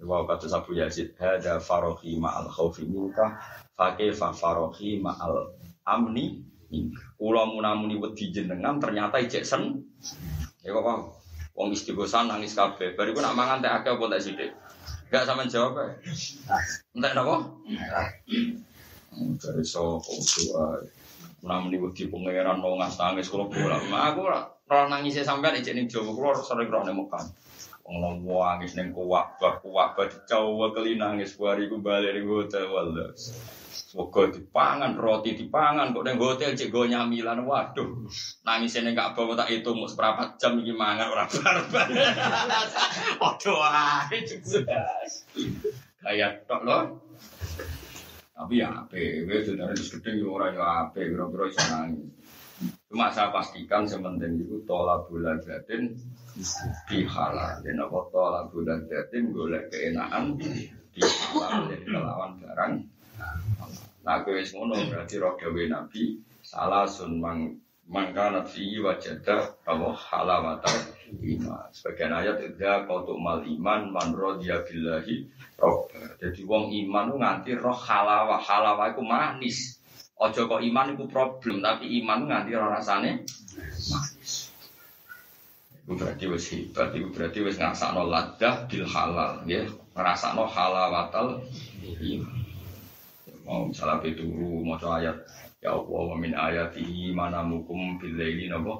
Wa kata Abu Yazid, hada farohi ma'al khaufi minka, fa farohi ma'al amni. Kula munamuni wedi jenengan ternyata ijek sen. Ya kok paham? Wong istighosan nangis kabeh. Bariku nak mangan teh akeh apa tak sithik. Enggak sama jawab ya. Entek napa? Dari sapa doa. Munamuni wedi pangeran mau ngas nangis kula bola. Aku ora nangis sampean ijek ning Jawa kula sering roh ning Mekah. Wong wangis ning kuwak bak kuwak bak dicawa keli nangis bari ku bali ning hotel walas. Semoga dipangan roti dipangan kok ning hotel cek go nyamilan waduh. Nangis ning gak bawa tak itu mau seperempat jam iki mangan ora barbar. Waduh ae Kayak tok lho. Tapi ya ape, wis sudah wis gedhe yo ora yo ape, iso nangis. Cuma saya pastikan sementing itu tolak bulan jatin di halal. Dan apa tolak bulan jatin golek keenaan di halal jadi kelawan barang. Nah, gue ngono berarti roh nabi salah sun mang mangkana fi wajada bahwa halamata iman. Sebagian ayat idza qautu mal iman man radiya billahi roh. Jadi wong iman nganti roh halawa, halawa iku manis. Ojo kok iman itu problem, tapi iman nganti rasane manis. Itu berarti wis hebat, itu berarti wis ngrasakno ladah bil halal, ya. Ngrasakno halawatal iman. Mau misalnya pituru, mau ayat Ya Allah wa min ayatihi mana mukum bil laili napa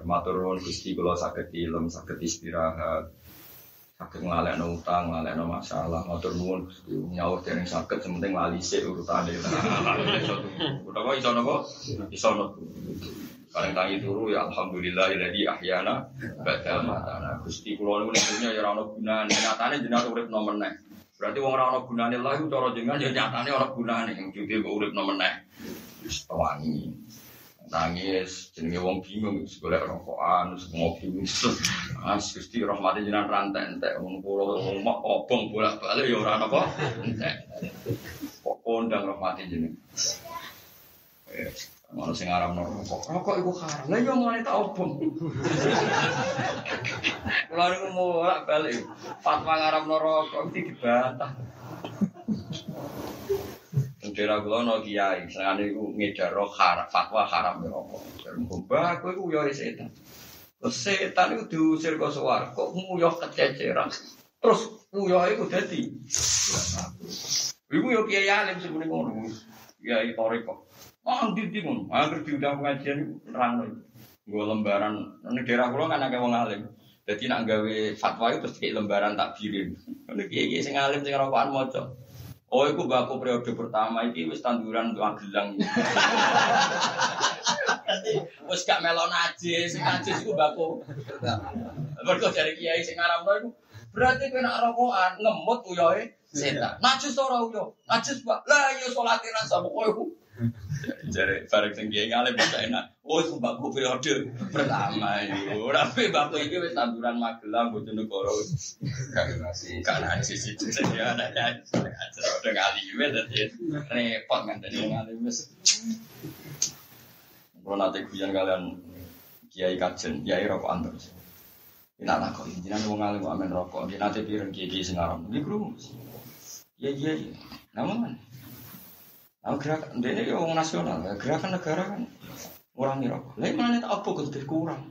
matur nuwun Gusti kula saged ilem saged istirahat saged nglalekno utang nglalekno masalah matur nuwun Gusti nyaur dereng saged sementing lali sik urutane utawa iso napa iso napa Paling tangi turu ya alhamdulillah iladi ahyana ba'da matana. Gusti kula niku ning dunya ya ora ono gunane. Nyatane jenengan urip nomor meneh. Berarti wong ora ono gunane lha iku cara jenengan ya nyatane ora gunane. Wujud kok urip nomor meneh. Wis wangi. Nangis jenenge wong bingung wis golek rokokan wis ngopi wis. As Gusti rahmate jenengan rantek entek wong kula omong obong bolak-balik ya ora napa entek. Kok kondang rahmate jenengan. Ono sing aram rokok. Rokok iku haram. Lah yo mulane tak obong. Kula niku mulak balik. Fatwa ngaram rokok iki dibantah. Ing daerah kula ono kiai, senengane iku ngedar haram, fatwa haram rokok. Mbah kowe iku yo setan. Terus setan itu diusir ke kok nguyah kececeran. Terus nguyah itu dadi. Iku yo kiai alim sebenarnya ngono. Kiai toriko. Oh, di di mun, agar diundang pengajian nerang lho. Gue lembaran, ini daerah kulo kan agak wong alim. Jadi nak gawe fatwa itu terus kayak lembaran takbirin. Ini kiai sing alim sing rokokan. Oh, itu baku periode pertama ini wis tanduran untuk agelang. Wis gak melon najis, sing najis iku baku. Mergo dari kiai sing ngaramno iku berarti kowe nak rokokan ngemut uyohe setan. Najis ora uyo. Najis, Pak. Lah iya salate rasa pokoke iku. Jadi bareng sing kiai ngalim bisa enak. Oh, itu baku periode pertama itu. Tapi baku ini wis tanduran Magelang Bojonegoro. Kan najis itu saja ada ya. Udah kali ini jadi repot kan dari ngalim wis. Kalau nanti kuyan kalian kiai kajen, kiai rokok antar. Ini anak kok ini jangan wong alim amen rokok. Dia nanti pireng kiai kiai sengaram. Ini kerumus. Iya iya iya. Namun Nah, gerakan ini ya orang nasional, gerakan negara kan ngurangi rokok. Lain mana tak apa lebih kurang.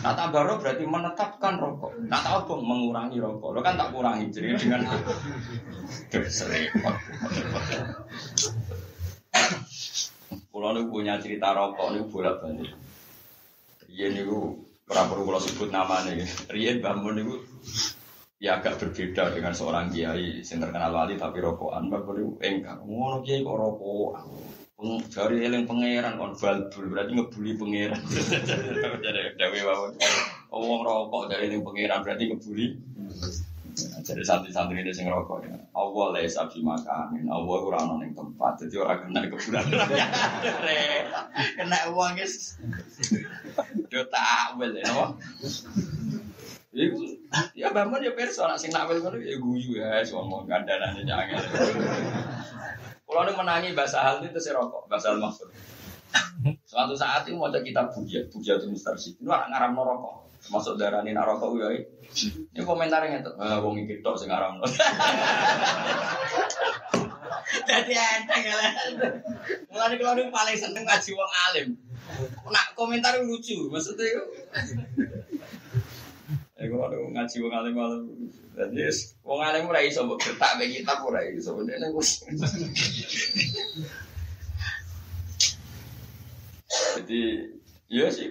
Nah tak baru berarti menetapkan rokok. Nah tak mengurangi rokok. Lo kan tak kurangi jadi dengan serempet. Kalau nih punya cerita rokok nih bolak balik. Iya nih gue pernah perlu kalau sebut nama nih. Rian bangun nih ya agak berbeda dengan seorang kiai yang terkenal wali tapi rokokan bapak itu engkang ngono kiai kok rokokan? Peng, jari eling pangeran kon balbul berarti ngebuli pangeran. Jadi dewi bawa oh rokok dari eling pangeran berarti ngebuli. Jadi santri-santri ini sing rokok ya. Allah lah sabi makanin. Allah kurang nong tempat. Jadi orang kena kebulan kena uang guys dia takwil ya ya bangun ya perso nak sing nakwil ngono ya guyu ya ngomong kandhanane jangan. Kalau nih menangi bahasa hal itu saya rokok, bahasa hal maksud. Suatu saat itu mau kitab buja, buja itu mustarsi. Itu orang ngaram rokok, masuk darah ini rokok ya. Ini komentarnya itu, ah, wong iki tok sing ngaram. Jadi enteng ya lah. Mulai kalau nih paling seneng ngaji wong alim. Nak komentar lucu, maksudnya itu. Ya ada ngaji wong alim alim, jadi wong alim ora iso mbok kitab ora iso. Jadi ya sih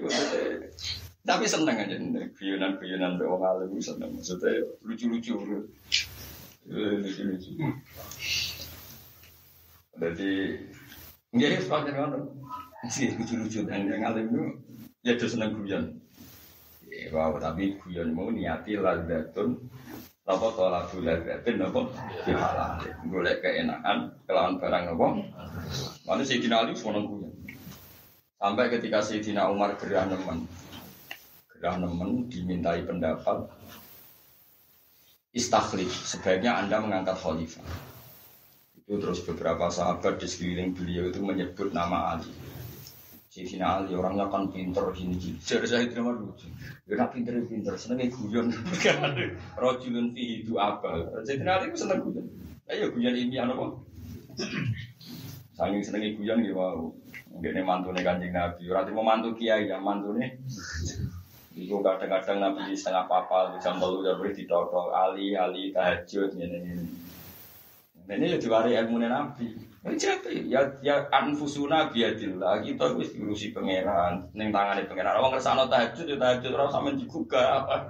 tapi seneng aja nih guyonan guyonan be wong alim seneng maksudnya lucu lucu lucu lucu. Jadi sepanjang ngono sih lucu lucu dan yang alim itu ya terus seneng guyon. Wow, tapi guyon mau niati lazatun apa tolak lazatun apa dihalal. Golek keenakan kelawan barang apa. Mana si Dina Ali semua guyon. Sampai ketika si Dina Umar gerah nemen, gerah nemen dimintai pendapat istakhlif sebaiknya anda mengangkat khalifah. Itu terus beberapa sahabat di sekeliling beliau itu menyebut nama Ali. Sayyidina Ali orangnya kan pinter gini gini. Jadi saya itu nama lucu. Ya nak pinter pinter, senengnya guyon. Rojulun fi itu apa? Sayyidina Ali seneng guyon. Ayo guyon ini apa? Saking senengnya guyon gitu wow. Mungkin ini mantu nih kanjeng Nabi. Orang mau mantu kiai ya mantu nih. Iku kadang-kadang Nabi setengah papa jam telu udah beri ditotok ali ali tahajud ini ini. Ini ya diwari ilmu Nabi. Ya jadi ya ya anfusuna biadillah kita wis diurusi pangeran ning tangane pangeran. Wong kersane tahajud ya tahajud ora sampean digugah apa.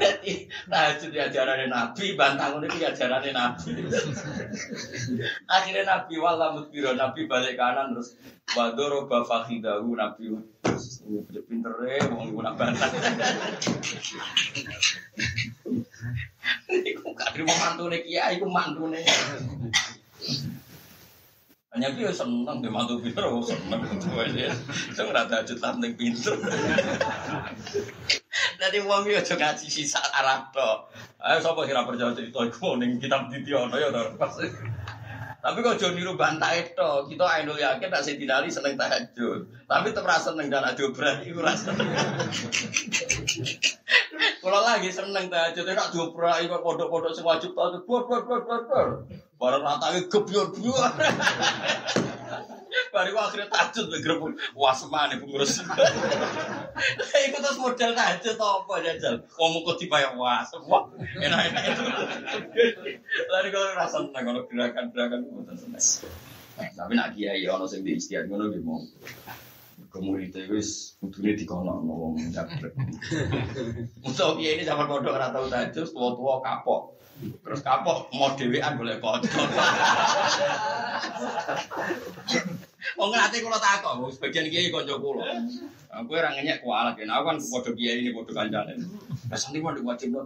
Dadi tahajud ya ajarane Nabi, bantang ngene iki Nabi. Akhirnya Nabi wala mutbiro Nabi balik kanan terus wadoro bafakhidahu Nabi terus pinter e wong iku nak bantah. Iku kadri mau mantune kiai iku mantune. Hanya dia seneng dia mantu pinter, oh seneng itu aja. Saya ngerasa aja tanteng pinter. Jadi uang dia juga ngaji sisa Arab toh. Ayo siapa kira percaya cerita itu ning kitab Dityono ya toh. Tapi kalau jauh niru bantai itu, kita ainul yakin tak sedinali seneng tahajud. Tapi tetap rasa seneng dan adu berani, itu rasa Kalau lagi seneng tahajud, adu berani, kok podok-podok sing wajib tahajud, bor bor bor bor bor. Barang ratanya gebior bior. Baru akhirnya tahajud bergerak, wah semane pengurus. Ikut terus model tahajud apa jajal? Ngomong kok dibayar wah semua enak-enak itu. Lalu kalau rasa seneng kalau gerakan-gerakan itu seneng. Tapi nak kiai ono sing di istiadat ngono ki mau. Kemudian itu wis kudune dikono ngomong jabrek. Untuk kiai ini zaman bodoh ora tau tahajud, tua-tua kapok. Terus kapok mau dhewean boleh kocok. Wong ngerti kula takok, sebagian kiai kanca kula. Aku ora ngenyek kualat ya. Aku kan padha kiai ini padha kancane. Lah santi mau diwajib lo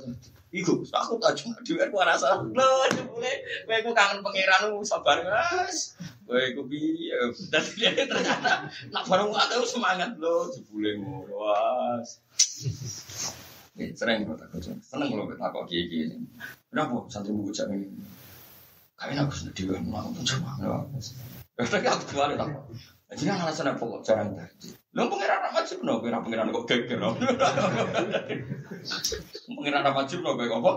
Iku aku tak cuma dhewe ku rasa. Lho, jebule kowe ku kangen pangeran sabar, Mas. Kowe iku piye? Dia ternyata nak bareng aku semangat lo jebule ngono. Was. Sering kalau takut, seneng kalau kita takut kiai kiai. Kenapa santri buku cak ini? Kayaknya aku sudah dewa mau pun cuma Tapi aku kembali tak. Jadi kan alasan apa kok jarang tadi? Lo pengiran apa wajib no? Pengiran pengiran kok geger no? Pengiran apa wajib no? Kayak apa?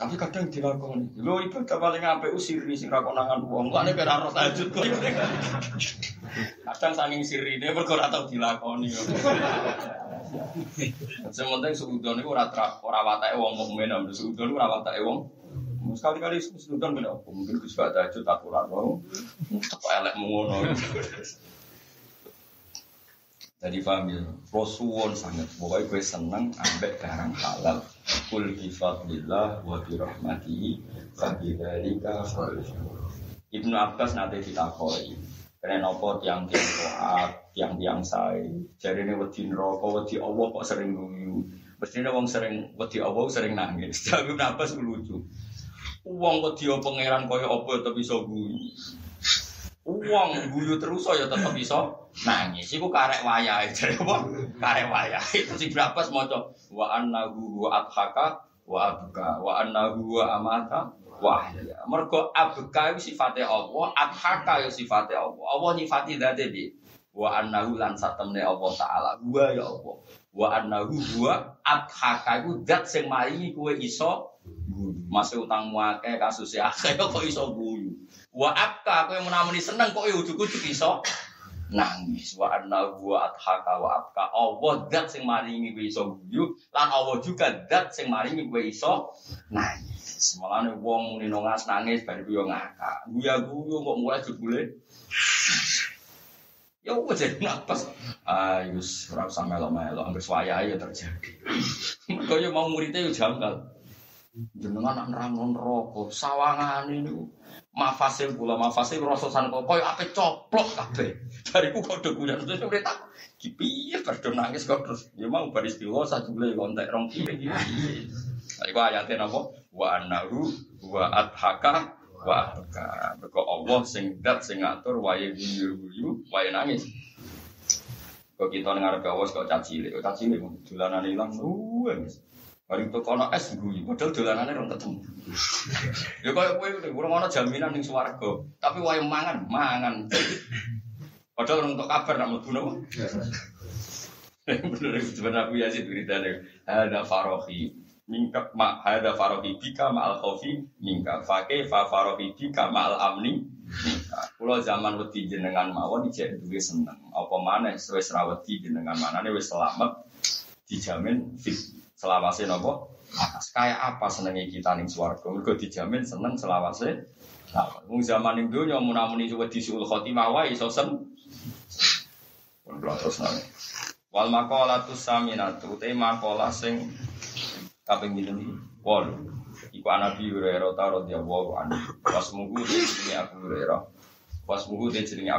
Tapi kadang dilakoni. Lo ibadah paling apa usir nih sing rakonangan uang. Kok ane kira roh tajud kok. Kadang saking sirine perkara tau dilakoni. Sementing seudon itu ora ora watake wong mukmin, seudon ora watake wong Sekali-kali seudon ben apa? Mungkin Gus Baca aja tak ora wong. Tak elek ngono. Jadi paham ya, Rasulullah sangat, pokoknya gue seneng ambek barang halal. Kul bifadlillah wa birahmatihi wa bidzalika Ibnu Abbas nanti ditakoi. Karena nopo tiang tiang toat, tiang tiang say. Jadi ini wedi neraka, wedi Allah kok sering guyu. Mestinya wong sering wedi Allah sering nangis. Tapi Ibnu Abbas lucu. Uang wedi pangeran kaya apa iso guyu. Uang guyu terus ya tetep iso nangis. Iku karek wayahe. Jadi apa? Karek wayahe. Terus Abbas maca wa annahu wa adhaka wa abka wa annahu wa amata Wah, ya. Mergo abka itu sifatnya Allah, adhaka itu sifatnya Allah. Allah nyifati dzate bi. Wa annahu lan satemne Allah taala. Wa ya Allah. Wa annahu wa adhaka itu zat sing maringi kowe iso. Masih utangmu akeh kasus akeh kok iso guyu. Wa abka kowe menamuni seneng kok ujug-ujug iso nangis wa annahu wa adhaka wa abka Allah zat sing maringi kowe iso guyu lan Allah juga zat sing maringi iso nangis Semalane wong muni nongas nangis bari yo ngakak. Guya guyu kok mulai jebule. Ya wis jadi napas. Ayo ora usah melo-melo anggere wayahe ya terjadi. Mergo yo mau muridnya yo janggal. Jenengan nak nerang neraka, sawangane niku mafasil kula mafasil rasosan kok koyo ape coplok kabeh. Bariku kok do guyan terus ora tak piye bar nangis kok terus ya mau bar istiwa sajule kontek rong piye. Iku ayatnya napa? Wa annahu wa adhaka wa adhaka. Mergo Allah sing dat sing ngatur wae guyu-guyu, wae nangis. Kok kita ngarep Allah kok caci cilik, caci cilik dolanan ilang suwe. Mari itu kono es guyu, padahal dolanane rong ketemu. Ya koyo kowe urung ana jaminan ning swarga, tapi wae mangan, mangan. Padahal untuk kabar nak mlebu napa? Bener bener aku ya sih beritanya. Ada farohi Mingka ma hadza farohi bika ma al khaufi mingka fake fa farohi bika ma al amni. Kulo zaman wedi jenengan mawon ijek duwe seneng. Apa maneh wis ra wedi jenengan manane wis selamat dijamin fit selawase napa? Atas kayak apa senenge kita ning swarga. Mergo dijamin seneng selawase. Wong zaman ning donya mun-muni wedi suul khotimah wae iso sen. Terus nang. Wal maqalatu saminatu te maqalah sing kaping pinten iki? Wol. Iku Nabi ta radhiyallahu anhu. Wasmuhu jenenge Abu Hurairah. Wasmuhu jenenge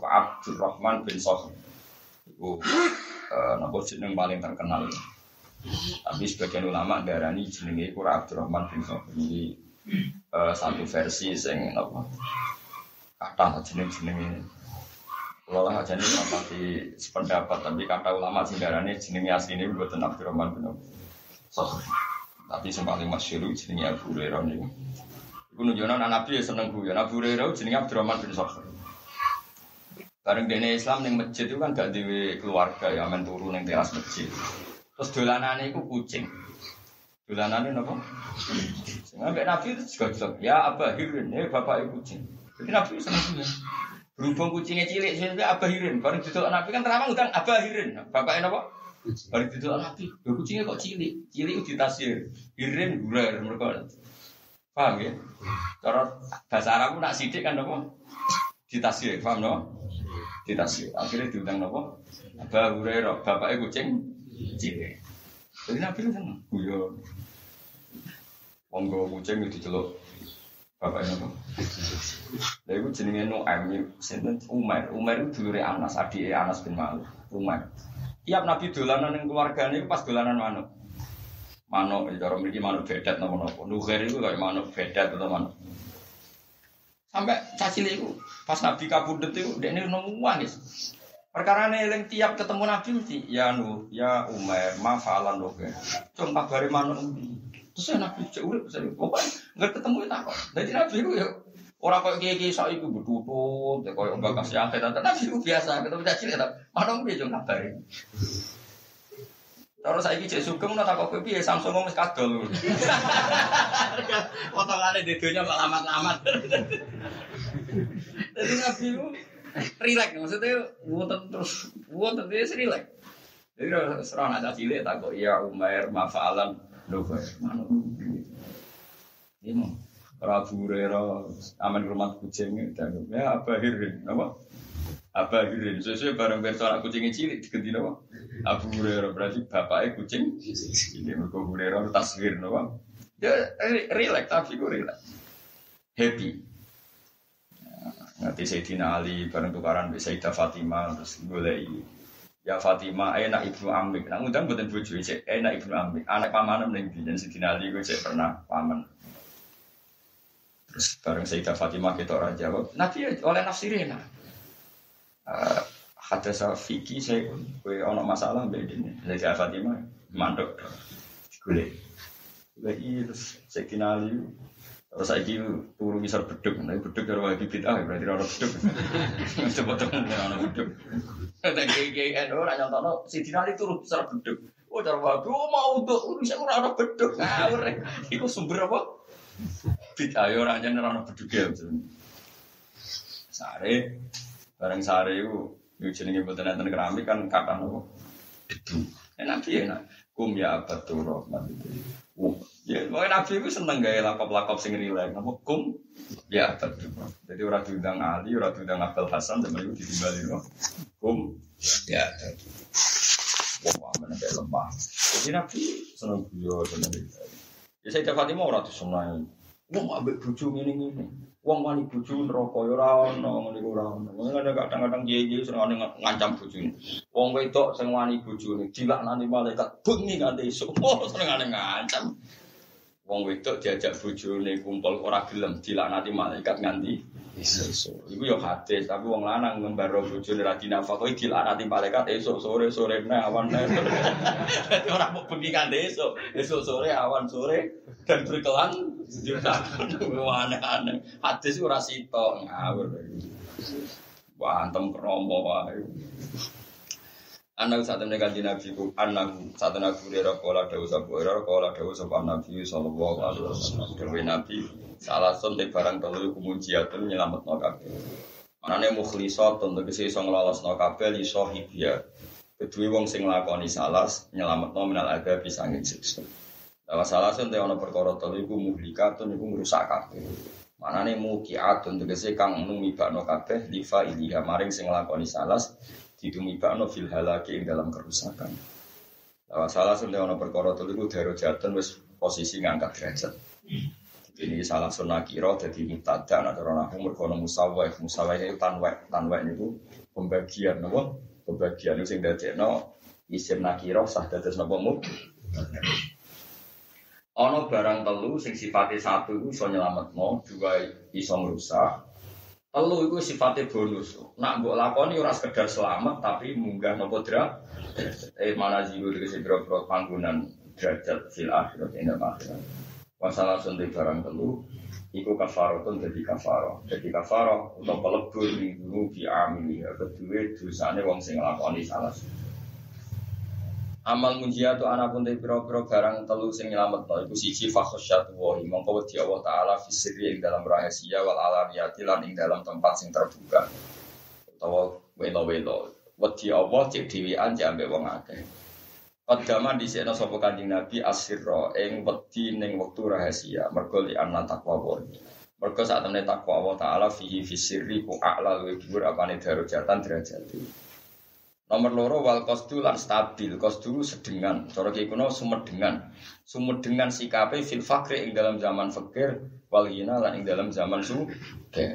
Pak Abdurrahman bin Sakhr. Iku eh napa jeneng paling terkenal. Tapi sebagian ulama darani jenenge iku Abdurrahman bin Sakhr. Ini eh, satu versi sing napa? Kata jeneng-jenenge kalau aja nih di sependapat, tapi kata ulama sing darane jenenge asline buatan Abdurrahman bin Sakhr. Tapi yang paling masyhur jenenge Abu Hurairah niku. Iku nunjukno anak Nabi ya seneng guyon. Abu Hurairah jenenge Abdurrahman bin Sakhr. Bareng dene Islam ning masjid itu kan gak duwe keluarga ya men turu ning teras masjid. Terus dolanane iku kucing. Dolanane napa? Sing ambek Nabi itu juga bilang, ya Abah Hirin, ya bapak kucing. Jadi Nabi seneng guyon. Berhubung kucingnya cilik, saya Abah Hirin. Bareng duduk Nabi kan teramang utang Abah Hirin. Bapaknya apa? Bareng duduk Nabi. Lho kucingnya kok cilik? Cilik itu ditasir. Hirin guler mereka. Paham ya? Cara bahasa Arab nak sidik kan apa? Ditasir, paham no? Ditasir. Akhirnya diundang apa? Abah Hurairah, bapaknya kucing cilik. Jadi Nabi itu seneng. Guyon. Wong kucing itu diceluk Bapaknya apa? Lha iku jenenge Nuaim sinten Umar. Umar itu dulure Anas, adike Anas bin Malik. Umar. Tiap Nabi dolanan ning keluargane iku pas dolanan manuk. Manuk ya cara mriki manuk bedat napa-napa. Nuger iku kaya manuk bedat atau manuk. Sampai caci iku pas Nabi kabudut iku dekne nangis. Perkara eling tiap ketemu Nabi mesti ya Nu, ya Umar, ma falan loh. Cung kabare manuk Terus saya Nabi cek urip saya nggak ketemu itu kok. Jadi Nabi itu ya orang kayak kiai kiai saya itu bertutup, ya kayak nggak kasih angkat, tapi Nabi itu biasa ketemu caci ya, mana dia juga ngabarin. Terus saya cek sugeng nggak takut kopi ya Samsung ngomong kadol. Potongannya di dunia kok lamat-lamat. Jadi Nabi itu rileks maksudnya wonten terus wonten dia rileks. Jadi serang ada cilik takut ya Umar mafalan. Nopo mana? Ini mau Rabu Rera aman rumah kucing itu ya apa hirin apa? Apa hirin. Sesuai bareng berso anak kucingnya cilik diganti apa? Abu Hurairah berarti bapaknya kucing. Ini mereka Hurairah taswir apa? Ya relax tapi gue relax. Happy nanti Sayyidina Ali bareng tukaran Sayyidah Fatimah terus gue Ya Fatimah, enak ibnu Amik. Nah, ngundang buatan bojo cek, enak ibnu Amik. Anak paman mending di dan Sidina Ali gue cek pernah paman. Terus bareng Sayyidah Fatimah kita orang jawab, Nabi oleh nafsirin. Uh, ada Fiki saya gue ono masalah begini. Sayyidah Fatimah mandok. Gue lagi terus Sayyidina Ali Terus saya kira turu bisa beduk, tapi beduk dari wajib bid'ah berarti orang beduk. Coba temen orang beduk. Dan kayak NU orang nyontono si Dinali turu bisa beduk. Oh cara wajib, oh mau untuk bisa orang beduk ngawur. Iku sumber apa? Bid'ah ya orang jangan orang beduk ya. Sare, bareng sare itu, itu jenenge buatan enten keramik kan kata nopo. Enak ya enak. Kum ya abad tuh rahmat. Ya, pokoknya Nabi itu seneng gaya lakop-lakop sing rileks. Nama kum, ya betul. Jadi orang diundang Ali, orang diundang Abdul Hasan, sama itu ditinggalin loh. Kum, ya Wah, mana kayak lemah. Jadi Nabi seneng beliau, seneng Ya saya dapat mau orang disenangi. Wong ambek bojo ngene ngene. Wong wani bojo neraka ya ora ono ngene ora ono. Kadang-kadang kiye-kiye seneng ngancam bojone. Wong wedok sing wani bojone dilaknani malaikat bengi nganti esuk. Senengane ngancam. Wong wedok diajak bojone kumpul ora gelem dilaknati malaikat nganti esuk. Iku yo hadis, tapi wong lanang ngembaro bojone ra dinafakoi dilaknati malaikat esuk sore sore nah awan nah. Dadi ora mau bengi nganti esuk. Esuk sore awan sore dan berkelan aneh-aneh. Hadis ora sito ngawur. Wah, antem kromo wae. Anak saat ini kanji Nabi ku anak saat ini Abu Hurairah kala dawu sapa Hurairah kala dawu sapa Nabi sallallahu alaihi wasallam dewe Nabi salah sonte barang telu iku mujiatun nyelametno kabeh. Manane mukhlisatun tegese iso nglolosno kabeh li sahibia. Kedue wong sing nglakoni salas nyelametno minal aga bisa siksa. Salah sonte ana perkara telu iku muhlikatun iku ngrusak kabeh. Manane mukiatun tegese kang numibakno kabeh lifa iliha maring sing nglakoni salas ditumibakno fil halaki ing dalam kerusakan. Nah, salah satu ono perkara telu iku darajatan wis posisi ngangkat derajat. Ini salah sunah kira jadi mutada nah cara nahu merkono musawai musawai itu tanwek tanwek itu pembagian nopo pembagian itu sing no isim nakiro sah dados nopo mu Ono barang telu sing sifatnya satu itu iso nyelametno dua iso ngrusak Telu itu sifatnya bonus. Nak mbok lakoni ora sekedar selamat tapi munggah nopo dra. Eh mana jiwa dari sebro bro panggunan derajat fil akhirat ini akhirat. Masalah suntik barang telu. Iku kafarotun jadi kafaro. Jadi kafaro untuk pelebur minggu di amin ya. Kedua dosanya wong sing lakoni salah. Amal munjiat tu anak pun piro-piro barang telu sing nyelamet no iku siji fakhosyatu wahi. Mongko wedi Allah taala fisiri ing dalam rahasia wal alamiyati lan ing dalam tempat sing terbuka. Utawa welo-welo. Wedi Allah cek dhewean cek ambek wong akeh. Qaddaman dhisikno sapa Kanjeng Nabi asirra ing wedi ning wektu rahasia. Mergo li anna taqwa wa mergo saat temne takwa Allah taala fihi fisiri ku a'la luwih dhuwur apane darajatan derajate Nomor loro wal kosdu lan stabil. Kosdu sedengan. Cara kiai kuno sumedengan. Sumedengan sikape fil fakri ing dalam zaman fakir wal ghina lan ing dalam zaman su.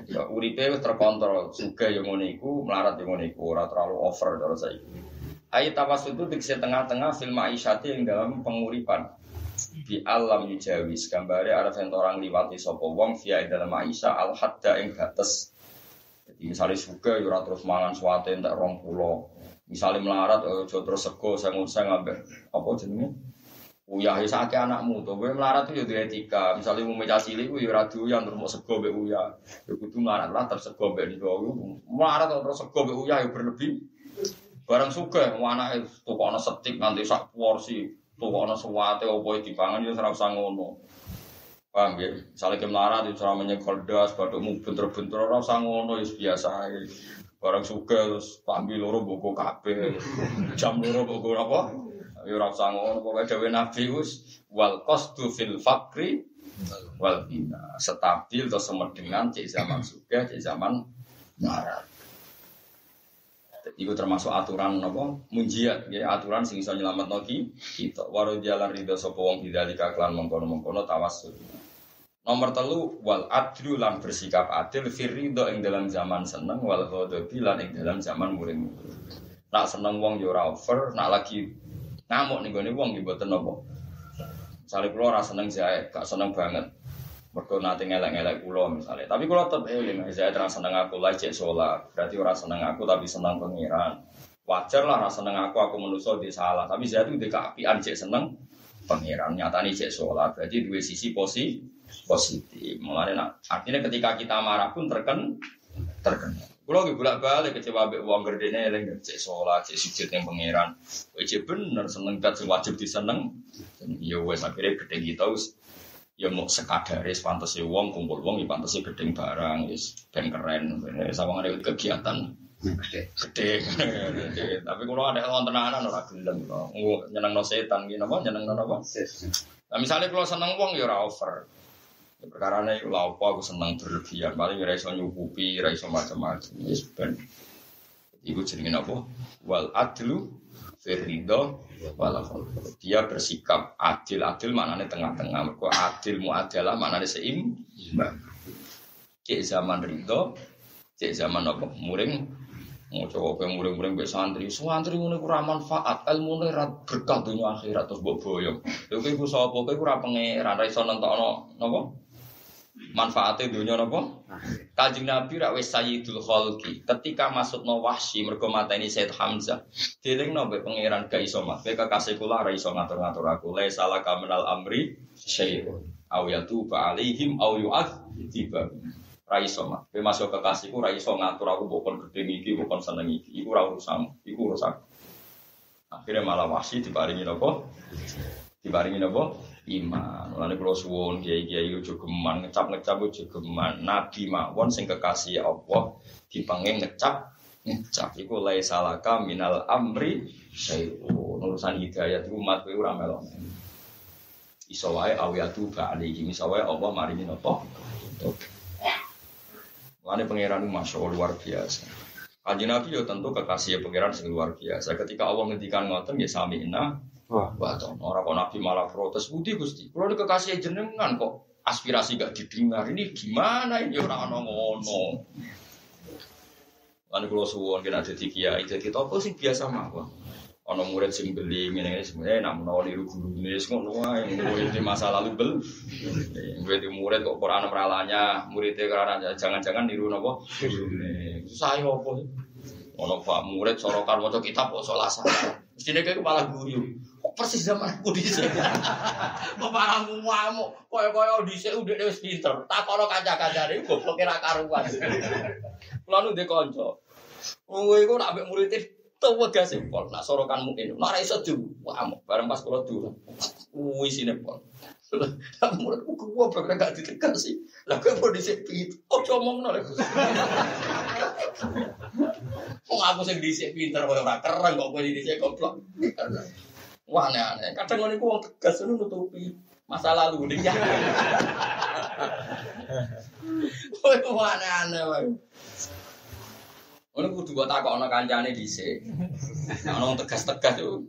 Ya uripe terkontrol. Suga yang ngono iku, melarat yang ngono iku, ora terlalu over cara saiki. Ayat tawasul itu di tengah-tengah film Aisyati yang dalam penguripan di alam yujawis gambare ada orang liwati sopo wong via dalam Aisyah al hadda ing batas jadi misalnya suka yura terus mangan suate entek rong pulau Misalnya melarat, oh, terus sego, saya ngusah ngambil apa jenenge? Uyah ya sakit anakmu tuh, gue melarat tuh ya etika. Misalnya mau meja cilik, gue radu yang terus sego be uyah. Ya kudu melarat lah terus sego be di bawah. Melarat terus sego be uyah ya berlebih. Barang suka, anak itu tuh setik nanti sak porsi, tuh kono suwate opo dipangan ya serap sangono. Paham ya? Misalnya ke melarat itu sama menyekol das, badukmu bentur-bentur, orang sangono ya biasa. Barang suka terus pambil loro buku kape, jam loro buku apa? Ya ora usah ngono pokoke dhewe Nabi us wal qasdu fil fakri wal bina. Stabil atau semedengan cek zaman suka, cek zaman marat. Iku termasuk aturan apa? Munjiat, ya aturan sing iso nyelametno ki kita. Waro jalan ridho sapa wong bidzalika klan mengkono-mengkono tawassul. Nomor telu wal adlu lan bersikap adil firrido ing dalam zaman seneng wal ghadabi lan ing dalam zaman muring Nak seneng wong yo over, nak lagi ngamuk nih gue wong nggih mboten napa. Misale kula ora seneng jae, gak seneng banget. Mergo nate ngelek-ngelek kula misalnya. Tapi kula tetep eling jae terus seneng aku lah cek sholat. Berarti ora seneng aku tapi seneng pengiran. Wajar lah ora seneng aku aku menuso di salah. Tapi saya itu dekapian cek seneng pengiran. Nyatane cek sholat. Berarti dua sisi posisi positif. Mulai nak artinya ketika kita marah pun terken terkena. Kalau lagi bolak balik kecewa be uang gede nih, lagi cek sholat, cek sujud yang pangeran. Wajib bener seneng kat wajib diseneng. Ya wes akhirnya gede kita us. Ya mau sekadar es pantas uang kumpul uang, ya pantas gede barang, es ben keren. Sama ada kegiatan gede gede tapi kalau ada orang tenanan orang gelem nyeneng no setan gitu apa nyeneng no apa nah misalnya kalau seneng uang ya over Perkara ini apa aku senang berlebihan, paling raiso nyukupi, raiso macam-macam. Yes, ben. Iku jenenge apa? Wal adlu firrido wal Dia bersikap adil, adil maknanya tengah-tengah. Mereka adil muadalah maknanya seimbang. Cek zaman ridho, cek zaman apa? Muring, mau coba ke muring-muring be santri, santri ngono ku manfaat, ilmu ne berkah dunia akhirat terus mbok boyong. Lha kowe ku sapa? Kowe ora pangeran, ra iso nentokno napa? Manfaatnya dunia nopo kajing nabi rak wis sayyidul ketika masuk no wahsi mergo ini Said Hamzah dieling no be pangeran gak iso mat. Be kekasih kula ra iso ngatur-ngatur aku. Le salah kamenal amri syai'un. Aw yatuba alaihim aw tiba ra iso mat. Be masuk kekasihku ra iso ngatur aku bokon gede iki bokon seneng iki. Iku ra urusan iku urusan. Akhirnya malah wahsi diparingi nopo? Diparingi nopo? Iman. Mulane kula suwun kiai-kiai ojo geman ngecap-ngecap ojo geman. Nabi mawon sing kekasih Allah dipenging ngecap ngecap iku lai salaka minal amri syai'un. Urusan hidayat iku umat kowe ora melok. Iso wae awiyatu ba'alihi. Iso wae Allah maringi nopo? Mulane pangeran Masya Allah luar biasa. Kanjeng Nabi ya tentu kekasih pangeran sing luar biasa. Ketika Allah ngendikan ngoten ya sami'na
Wah.
Wah, toh, orang kok Nabi malah protes, Budi Gusti, kalau ada kekasih jenengan kok aspirasi gak didengar, ini gimana ini orang ono ngono. Lalu kalau suwon kena jadi kiai, jadi topo sih biasa mah. Ono murid sing beli ngene ngene sebenarnya nak guru ini ngono wae murid di masa lalu bel. Murid di murid kok Quran meralanya, muridnya karena jangan-jangan niru napa gurune. Opo? Ono Pak murid sorokan maca kitab kok solasa. Mestine kayak malah guyu. Kok persis zaman aku dhisik. Kok malah ngamuk. Kaya-kaya dhisik udah wis pinter. Takono kanca-kancane goblok kira karuan. Kula nu ndek kanca. Kowe iku nak ambek murid tau wegas pol. Nak sorokan mungkin. Nak ora iso ngamuk. Bareng pas kula dulu. Wis sine pol. Lah muridku gua bakal gak ditekan sih. Lah kowe mau dhisik pinter. Ojo omongno lek. Wong aku sing dhisik pinter kowe ora keren kok kowe dhisik goblok. Wah aneh-aneh. Kadang ngono iku wong tegas ngono nutupi masa lalu dia. Kowe wah aneh-aneh wae. Ngono kudu kok takokno kancane dhisik. Nek ono tegas-tegas yo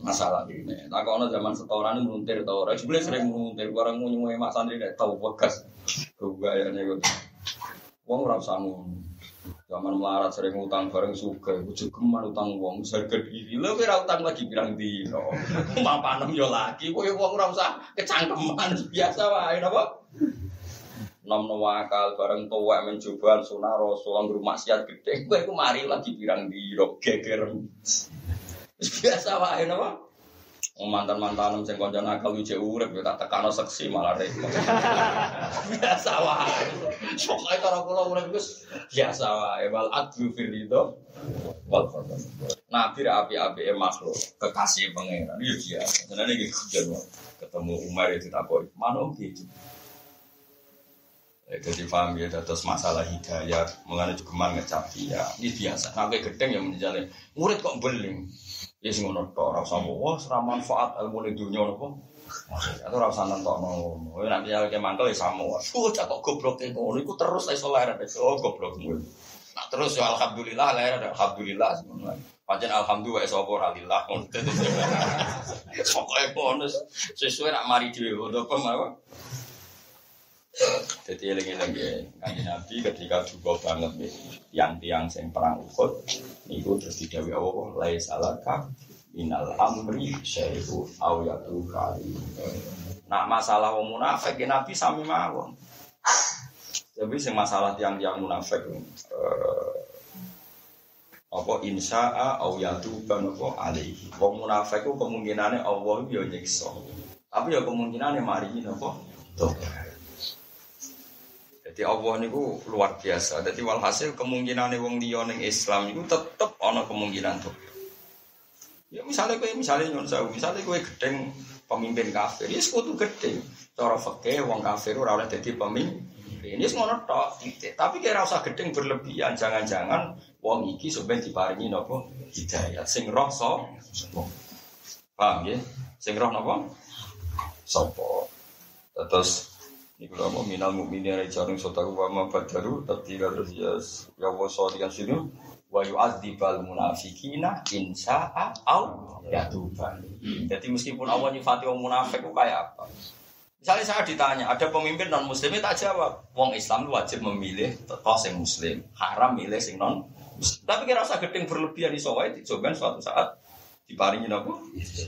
masalah ini. Takokno zaman setoran muntir ta ora. Jebule sering muntir bareng nyuwe mak santri nek tau bekas. Kegayane kok. Wong ora usah ngono. Zaman melarat sering utang bareng suka, ujuk keman utang wong harga diri. Kowe ora utang lagi pirang dino. Mapanem yo lagi, kowe wong ora usah kecangkeman biasa wae napa? Nom wakal bareng tuwek mencoba sunah rasul anggere maksiat gede. Kowe iku mari lagi pirang dino geger. Biasa wae napa? Wong mantan-mantanem sing kanca nakal wijek urip tak tekano seksi malah repot. biasa wae. Pokoke cara kula urip wis biasa wae wal adlu fil ridho wal qadar. Nabi ra api-apike makhluk, kekasih pangeran ya biasa. Senane iki kujen ketemu Umar itu ditakoki, "Mana om gitu?" Ya, jadi paham ya, terus masalah hidayah, mengenai juga ngecap dia, ini biasa. Nah, kayak gedeng yang menjalin, murid kok beling, ya sing ngono tok ora usah wah ora manfaat ilmu ning dunya napa atau ora usah nentokno ya nanti ya ke mangkel ya samo cak kok goblok e ngono? Iku terus iso lahir oh goblok ngono nah terus ya alhamdulillah lahir alhamdulillah ngono Pancen alhamdulillah sapa ora lillah ngono. Pokoke ngono sesuai nak mari dhewe ngono apa jadi eling-eling ya, kanji Nabi ketika duka banget ya, tiang-tiang sing perang Uhud, niku terus didawi Allah, lai salaka minal amri syai'u aw yatu kali. Nak masalah wong munafik ya Nabi sami mawon. Tapi sing masalah tiang-tiang munafik eh, apa insya'a aw yatu kan apa alaihi. Wong munafik ku kemungkinane Allah yo nyiksa. Tapi ya kemungkinane mari napa? Tobat. Jadi Allah niku luar biasa. Jadi walhasil kemungkinan wong liya ning Islam itu tetep ana kemungkinan tuh. Ya misalnya kowe misalnya nyon sewu, misalnya kowe gedeng pemimpin kafir, ya sekutu gedeng. Cara fikih wong kafir ora oleh dadi pemimpin. Ini ngono tok titik. Tapi kira usah gedeng berlebihan. Jangan-jangan wong iki sampeyan diparingi napa hidayah sing roh so. Paham ya? Sing roh napa? Sopo. Terus ini kalau mau minal mukminin rijalun sotaku wa ma badaru tabdila terus ya ya wa sadikan sini wa yu'adzibal munafikina insya'a au yatuban. Jadi meskipun Allah nyifati wong munafik itu kayak apa? Misalnya saya ditanya, ada pemimpin non muslim tak jawab. Wong Islam itu wajib memilih tokoh sing muslim, haram milih sing non. Tapi kira rasa gedeng berlebihan di sawai dicoba suatu saat diparingi apa?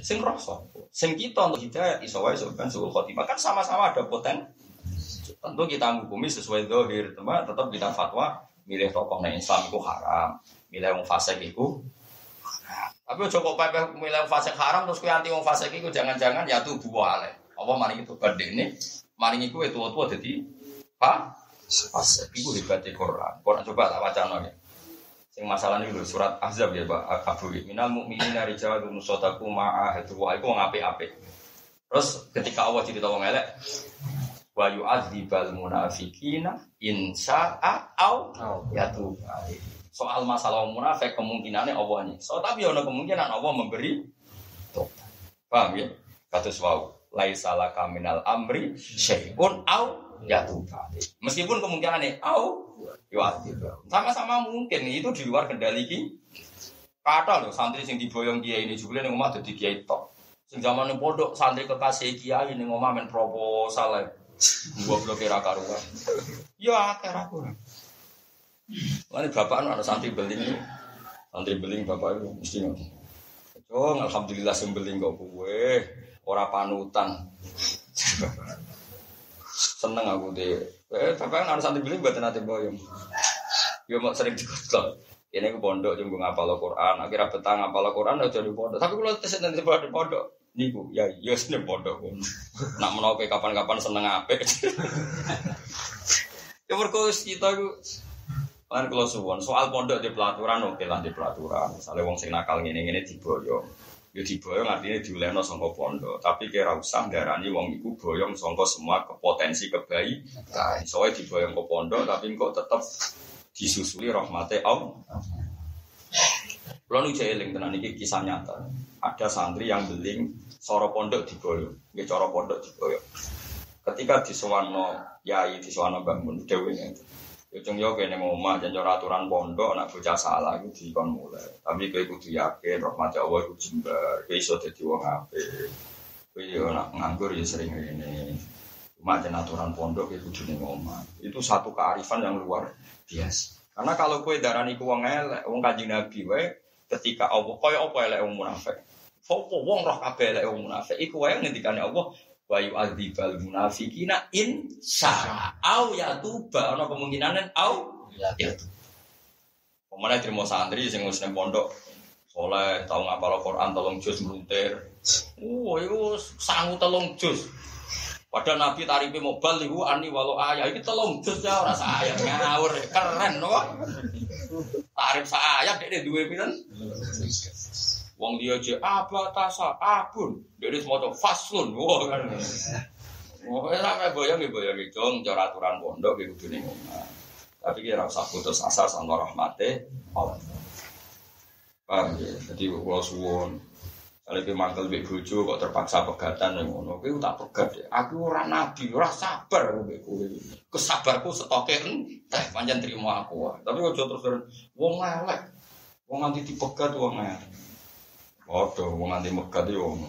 Sing rasa. Sing kita untuk hidayah isowai soban suul khotimah kan sama-sama ada poten Tentu kita menghukumi sesuai dohir, teman. Tetap kita fatwa milih tokoh nih Islam itu haram, milih wong fasik itu. Tapi cukup pepe milih wong fasik haram terus kue anti wong fasik itu jangan-jangan ya tuh buah ale. Apa maring itu ini, maring itu itu tua jadi pak fasik. Itu hebat di Quran. Quran coba tak baca nih. Sing masalah ini surat Ahzab ya Pak Abu Minal mukminina rijalun sadaqu ma'ahadu wa iku wong apik-apik. Terus ketika Allah cerita wong elek wa yu'adzibal munafiqina in sya'a au yatub Soal masalah munafik kemungkinannya Allah nih. So tapi ada kemungkinan Allah memberi tobat. Paham ya? Kata wau laisa laka minal amri syai'un au yatub Meskipun kemungkinannya au yu'adzib. Sama-sama mungkin itu di luar kendali kita. Kata loh santri sing diboyong kiai ini juga nih omah jadi kiai tok. Sing zaman pondok santri kekasih kiai nih omah men proposal Gua blok kira karuan. Ya kira aku. Lalu bapak ada santri beling, santri beling bapak itu mesti ngono. Oh, alhamdulillah sembeling kok gue, ora panutan. Seneng aku deh. Eh, bapak ada santri beling buat nanti boyong. Yo mau sering dikotok. Ini ke pondok jenggung ngapal Quran, akhirnya petang ngapal Quran udah jadi pondok. Tapi kalau tes nanti pondok, niku ya ya seneng pondok. Nak menau kapan-kapan seneng apa? ya berkos kita itu Kan kalau suwon soal pondok di pelaturan oke lah di pelaturan. Misalnya wong sing nakal ngene ngene diboyong. Ya diboyong artinya diulehno sangka pondok. Tapi kira usah darani wong iku boyong sangka semua kepotensi kebaikan. Soalnya diboyong ke pondok tapi kok tetap disusuli rahmate Allah. Kalau nu eling tenan iki kisah nyata. Ada santri yang beling soro pondok diboyong, nggih cara pondok diboyong. Ketika disewano yai disewano Mbah Mun dewe Ujung yo kene omah janjur aturan pondok nak bocah salah iku dikon mulai. Tapi kowe kudu yakin rahmat Allah iku jembar. Kowe iso dadi wong apik. Kowe yo nak nganggur ya sering ini. Cuma jen aturan pondok itu kudu ning omah. Itu satu kearifan yang luar biasa. Karena kalau kowe darani ku wong elek, wong Nabi wae ketika Allah koyo apa elek wong munafik. Sopo wong roh kabeh elek wong munafik iku wae ngendikane Allah wa yu'adzibal munafikina in sya au tuba ana kemungkinan au ya Pemana terima santri sing wis nang pondok soleh tau ngapal Quran tolong juz meluntir. Oh, itu sangu tolong juz. Padahal Nabi tarife mobal iku ani walau ayah iki tolong juz ya ora saya ngawur keren no. Tarif saya dek duwe pinten? Wong dia aja apa tasa abun. Jadi semua tuh faslun. Wah kan. Wah enak kayak boyong ya boyong itu. Cara aturan pondok gitu nih. Tapi kira usah putus asa sama rahmate Allah. Paham ya? Jadi kalau suwon. Kalau itu mangkel lebih bojo kok terpaksa pegatan yang ngono, kowe tak pegat ya. Aku ora nabi, ora sabar kowe kowe. Kesabarku setoke teh panjang terima aku. Tapi kok terus wong elek. Wong nanti dipegat wong elek. Waduh, wong nganti megat yo.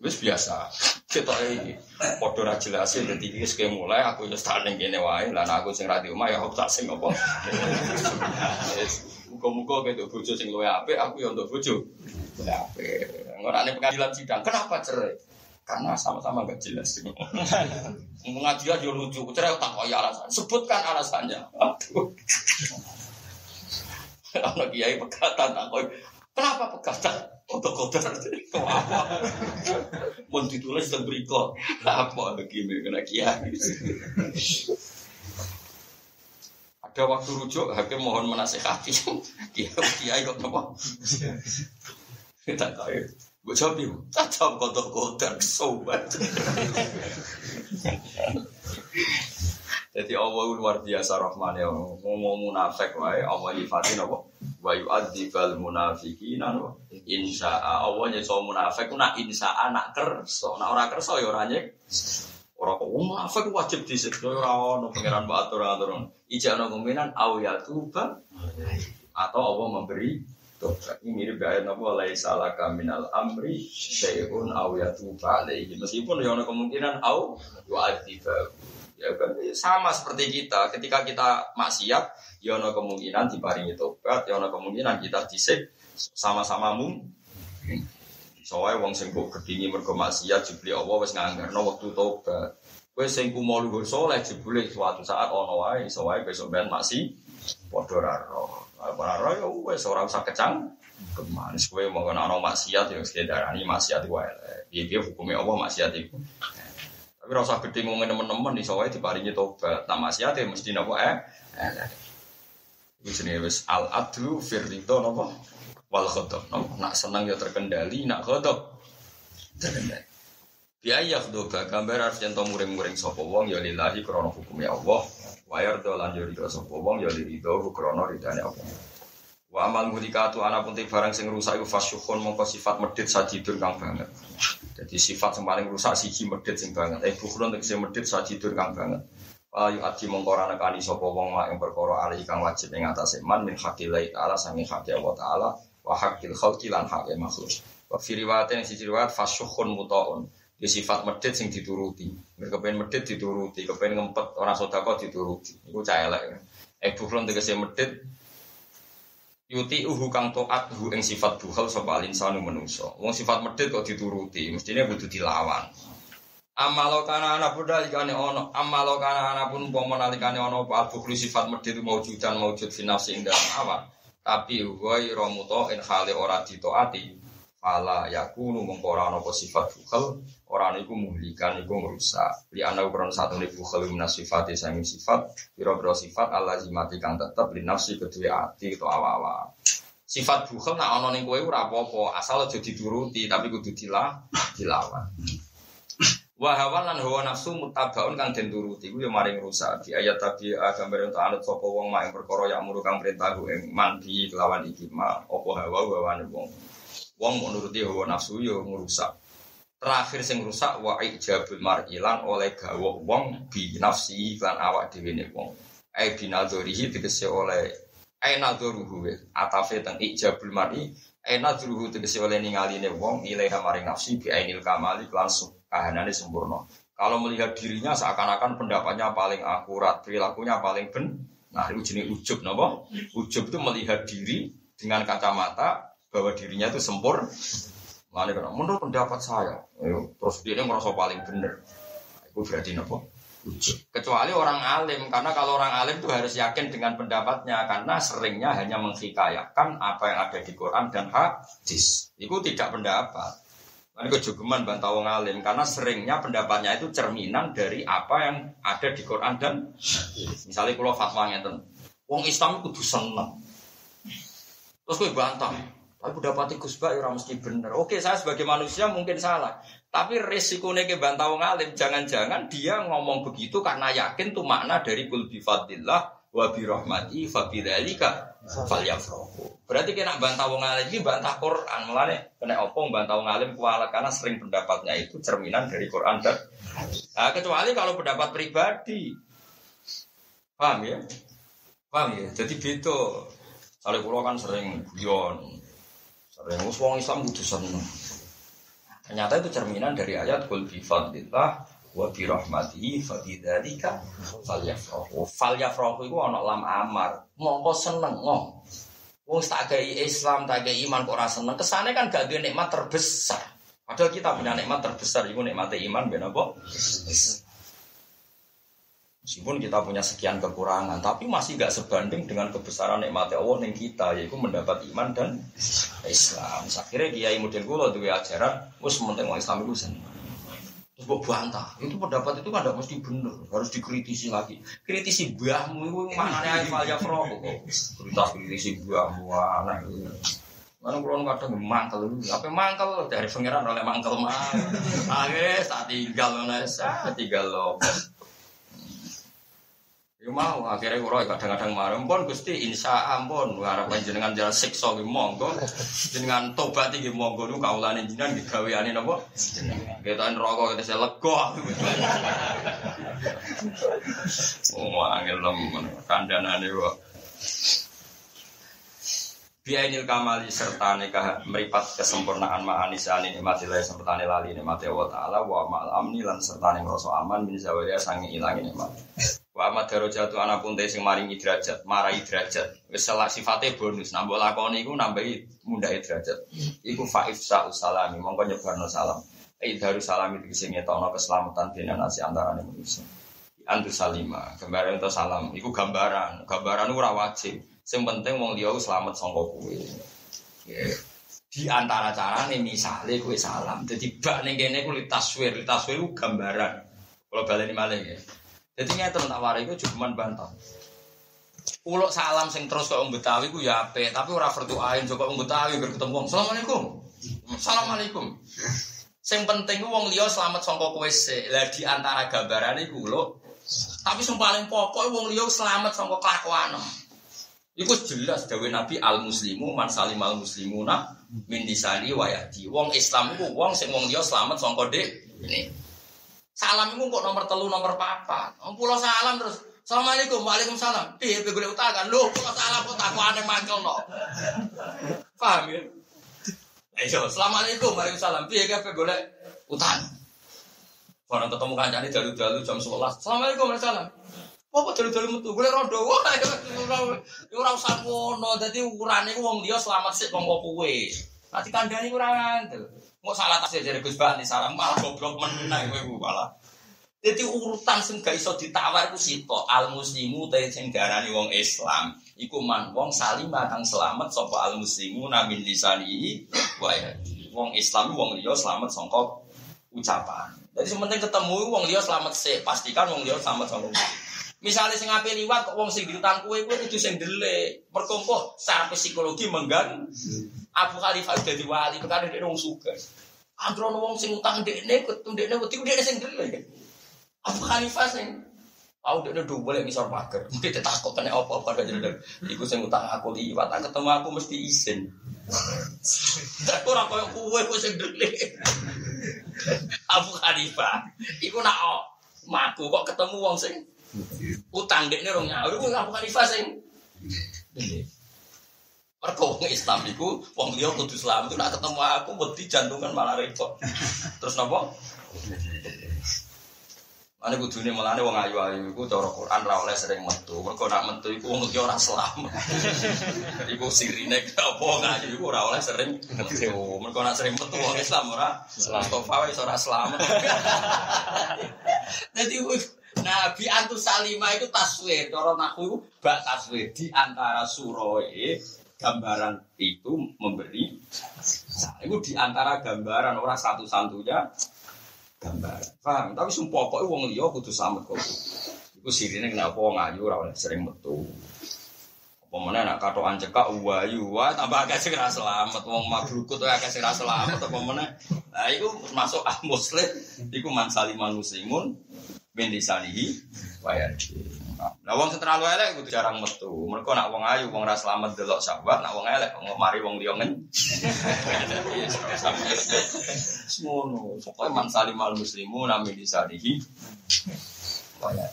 Wis biasa. Kita iki padha ra jelas dadi iki mulai aku wis tak ning kene wae. Lah aku sing ra di ya aku tak sing apa. Muga-muga ketok bojo sing luwe apik, aku ya untuk bojo. Apik. Ora ning pengadilan sidang, kenapa cerai? Karena sama-sama gak jelas. Mengajian yo lucu, cerai tak kaya alasan. Sebutkan alasannya. Aduh. Anak kiai pegatan tak koi. Kenapa pegatan? Untuk kotor itu apa? Mau ditulis dan berikut. Apa begini kena kiai? Ada waktu rujuk, hakim mohon menasehati. Kiai kiai kok apa? Kita tahu. Gue jawab yuk, tak jawab kotor-kotor, sobat. Jadi Allah luar biasa rahman ya. Ngomong munafik wae Allah nyifatin apa? Wa yu'adzibal munafiqin insya Allah nyeso munafik nak insya nak kerso. Nak ora kerso ya ora. Ora kok munafik wajib disiksa ora ono pangeran mbak atur-atur. Ijana kemungkinan au ya tuba atau Allah memberi tobat. Ini mirip ayat apa laisa laka minal amri syai'un au yatuba alaihi. Meskipun ya ono kemungkinan au yu'adzibal Ya kan sama seperti kita, ketika kita maksiat, ya ada kemungkinan diparingi tobat, ya ada kemungkinan kita disik sama-sama mung. Soalnya wong sing kok kedingi mergo maksiat jebule Allah wis nganggarno wektu tobat. Kowe sing kumo luhur saleh jebule suatu saat ono wae iso wae besok ben maksi padha ra ro. Ora ro ya wis ora usah kecang. Kemanis kowe mau ana maksiat ya sekedarani maksiat wae. Piye-piye hukume Allah maksiat iku. Tapi rasa gede ngomongin teman-teman di sawah di paringnya tobat. Nah maksiat mesti nopo eh. Iku jenenge wis al adlu firrido napa? Wal. Napa? Nak seneng ya terkendali, nak ghadab terkendali. Biaya khdoba gambar harus jantung muring-muring sapa wong ya lillahi krana hukum ya Allah. Wa yardo lan yo ridho sapa wong ya liridho krana ridane Allah. Wa amal mudikatu ana pun barang sing rusak iku fasyukhun mongko sifat medhit sajidun kang banget. Jadi sifat yang paling rusak siji medhit sing banget. Eh bukhron tegese medhit sajidun kang banget. Ayu ati mongko ora nekani sapa wong mak ing perkara ali kang wajib ing atase man min haqqilai ta'ala sange haqqi Allah taala wa haqqil khalqi lan haqqi makhluk. Wa fi riwayatin siji riwayat fasyukhun mutaun. Di sifat medhit sing dituruti. Nek kepen medhit dituruti, kepen ngempet ora sedekah dituruti. Iku cah elek. Eh bukhron tegese medhit Yuti uhu kang toat hu ing sifat buhal sapa alinsanu menungso. Wong sifat medhit kok dituruti, mestine kudu dilawan. Amalo kana ana pun dalikane ono, amalo kana ana pun umpama nalikane ono apa bukhlu sifat medhit maujudan maujud fi nafsi ing dalam awak. Tapi wa ramuto in hale ora ditaati. Fala yakunu mengko ora apa sifat bukhal, ora niku muhlikan iku ngrusak. Li ana ukuran satu niku bukhal minas sifat sing sifat, pira-pira sifat alazimati kang tetep li nafsi kedue ati atau awa-awa. Sifat bukhal nak ana ning kowe ora apa-apa, asal aja dituruti tapi kudu dilah dilawan. Wa hawa lan hawa nafsu mutabaun kang den turuti ku yo maring rusak. Di ayat tadi gambar untuk anut sapa wong mak ing perkara yang muru kang perintah ing mandi kelawan iki ma apa hawa hawane wong. Wong mau nuruti hawa nafsu yo ngrusak. Terakhir sing rusak wa ijabul mar'ilan oleh gawa wong bi nafsi lan awak dhewe ne wong. Ai binadzurihi tegese oleh ai nadzuruhu atafe teng ijabul mar'i ai nadzuruhu tegese oleh ningaline wong ilaiha maring nafsi bi ainil kamali langsung kahanannya sempurna. Kalau melihat dirinya seakan-akan pendapatnya paling akurat, perilakunya paling ben. Nah, itu jenis ujub, nopo. Ujub itu melihat diri dengan kacamata bahwa dirinya itu sempurna. Menurut pendapat saya, ayo, terus dia merasa paling benar. Itu berarti nopo. Ujub. Kecuali orang alim, karena kalau orang alim itu harus yakin dengan pendapatnya, karena seringnya hanya menghikayakan apa yang ada di Quran dan hadis. Itu tidak pendapat. Ini kejogeman bantah wong alim karena seringnya pendapatnya itu cerminan dari apa yang ada di Quran dan misalnya kalau fatwa ngeten, wong Islam kudu seneng. Terus gue bantah, tapi pendapat Gus Bak ya mesti bener. Oke, saya sebagai manusia mungkin salah, tapi resikonya ke bantah wong alim jangan-jangan dia ngomong begitu karena yakin tuh makna dari kul bifadillah wa bi rahmati fa bidzalika falyafrahu. Berarti kena bantah wong alim iki bantah Quran. Mulane kena opong bantah wong alim kualat karena sering pendapatnya itu cerminan dari Quran dan Nah, kecuali kalau pendapat pribadi. Paham ya? Paham ya? Jadi beda. Soalnya kulo kan sering guyon. Sering wong Islam kudu seneng. Ternyata itu cerminan dari ayat kul bi fadlillah wa bi rahmatihi fa bidzalika falyafrahu. Falyafrahu iku ana lam amar. Mongko seneng ngom. Wong tak gawe Islam, tak gawe iman kok ora seneng. Kesane kan gak duwe nikmat terbesar. Padahal kita punya nikmat terbesar iku nikmat iman ben apa? Meskipun kita punya sekian kekurangan, tapi masih gak sebanding dengan kebesaran nikmat Allah yang kita, yaitu mendapat iman dan Islam. Akhirnya kiai model gue dua ajaran, penting orang Islam itu seneng. Terus gue bantah, itu pendapat itu kan tidak mesti benar, harus dikritisi lagi. Kritisi buahmu itu mana nih Aifal Jafro, kritis kritisi buahmu anak. Mana kalau kadang mangkel apa mangkel dari pangeran oleh mangkel mah. Akhirnya tak tinggal nasa, tinggal loh. Ya mau akhirnya kulo kadang-kadang marah pun gusti insya ampun. Harap jenengan jalan siksa ki monggo. Jenengan tobat iki monggo. Nu kaulane jenengan ki gaweane napa? Kita neraka kita saya lega oh angel lem kandhanane kok Biainil kamali serta nikah meripat kesempurnaan ma'anisani nikmatilah serta lali nikmati Allah Ta'ala wa ma'al amni lan serta ngerasa aman bin zawalia sangi ilangi nikmat Wa amat darajatu ana pun sing maringi derajat, marai derajat. Wis salah sifate bonus, nambah lakoni iku nambahi mundhae derajat. Iku faif sa salami, mongko nyebarno salam. Ai daru salam itu sing ngetokno keselamatan dene nasi antarané manusia. Antu salima, gambaran itu salam, iku gambaran. Gambaran ora wajib. Sing penting wong liya selamat sangka kowe. Di antara carane misale kowe salam. Dadi bak ning kene ku taswir, taswir gambaran. Kalau baleni malih ya. Jadi ngeten tak warai itu cuma bantah. Uluk salam sing terus kok Betawi ku ya apik, tapi ora ain kok wong Betawi ger ketemu wong. Assalamualaikum. Assalamualaikum. Sing penting ku wong liya selamat sangka kowe. Lah di antara gambarane ku uluk. Tapi sing paling pokok wong liya selamat sangka kelakuan. Iku jelas dawe Nabi al muslimu man salim al muslimuna min disani wa yadi. Wong Islam iku wong sing wong liya selamat sangka dek. Ini. Salam iku kok nomor telu nomor papat. Wong pulau salam terus Assalamualaikum, waalaikumsalam. Kowe golek utangan? Lho, kok salah kok takwane mangkel no. Paham ya? Ayo, Assalamualaikum, waalaikumsalam. Piye kowe golek utang? Orang ketemu kancane dalu-dalu jam 11. Assalamualaikum, waalaikumsalam. Apa dalu-dalu metu? Golek rondo. Ora usah ngono. Dadi ukurane wong liya selamat sik kanggo kowe. Nanti kandhani ora ngandel. Mau salah tasih dari Gus Bani salam malah goblok meneh kowe malah. Jadi urutan sing gak iso ditawar ku sito al muslimu te sing darani wong Islam. Iku man wong salim kang selamat sapa al muslimu namin lisani wa wong Islam wong liya selamat sangka ucapan. Jadi sementing ketemu wong liya selamat sih, pastikan wong liya selamat sangka Misalnya sing ape liwat kok wong sing diutang kue kue itu sing delik. Perkompoh secara psikologi menggan. Abu Khalifah dadi wali perkara dia wong suka. Androno wong sing utang dekne ketemu dekne wedi dekne sing delik. Abu Hanifah sing Aku udah udah boleh misal pagar, mungkin dia takut kena apa apa dari dari. Iku sing utang aku liwat, tak ketemu aku mesti izin. Aku orang kau kue kue sing dulu. Abu Hanifah, iku nak oh, maku kok ketemu wong sing utang dek nih orang nyawa, iku Abu Hanifah sing. Mergo wong Islam iku wong liya kudu Islam itu nak ketemu aku wedi jantungan malah repot. Terus napa? Ane kudune melane wong ayu-ayu iku cara Quran ra oleh sering metu. Mergo nak metu iku wong iki ora selamat. iku sirine apa ayu iku ora oleh sering metu. Mergo nak sering metu wong Islam ora. Mustafa wis ora selamat. Dadi Nabi Antus Salimah itu taswir, cara naku itu bak taswir di antara suroe gambaran itu memberi. Nah, itu di antara gambaran orang satu-satunya gambar. Paham? Tapi sumpah pokoknya wong liya kudu selamat kok. Iku sirine kenapa wong ayu ora sering metu. Apa meneh nak katokan cekak wayu wah tambah agak sing selamat wong mabrukut agak sing selamat apa meneh. Nah iku masuk ah muslim iku man saliman muslimun disanihi wa Nah, wong terlalu elek kudu jarang metu. Mereka nak wong ayu, wong ora selamat delok sahabat, nak wong elek wong mari wong liya ngen. Semono, pokoke man salim al muslimu nami disadihi. Kaya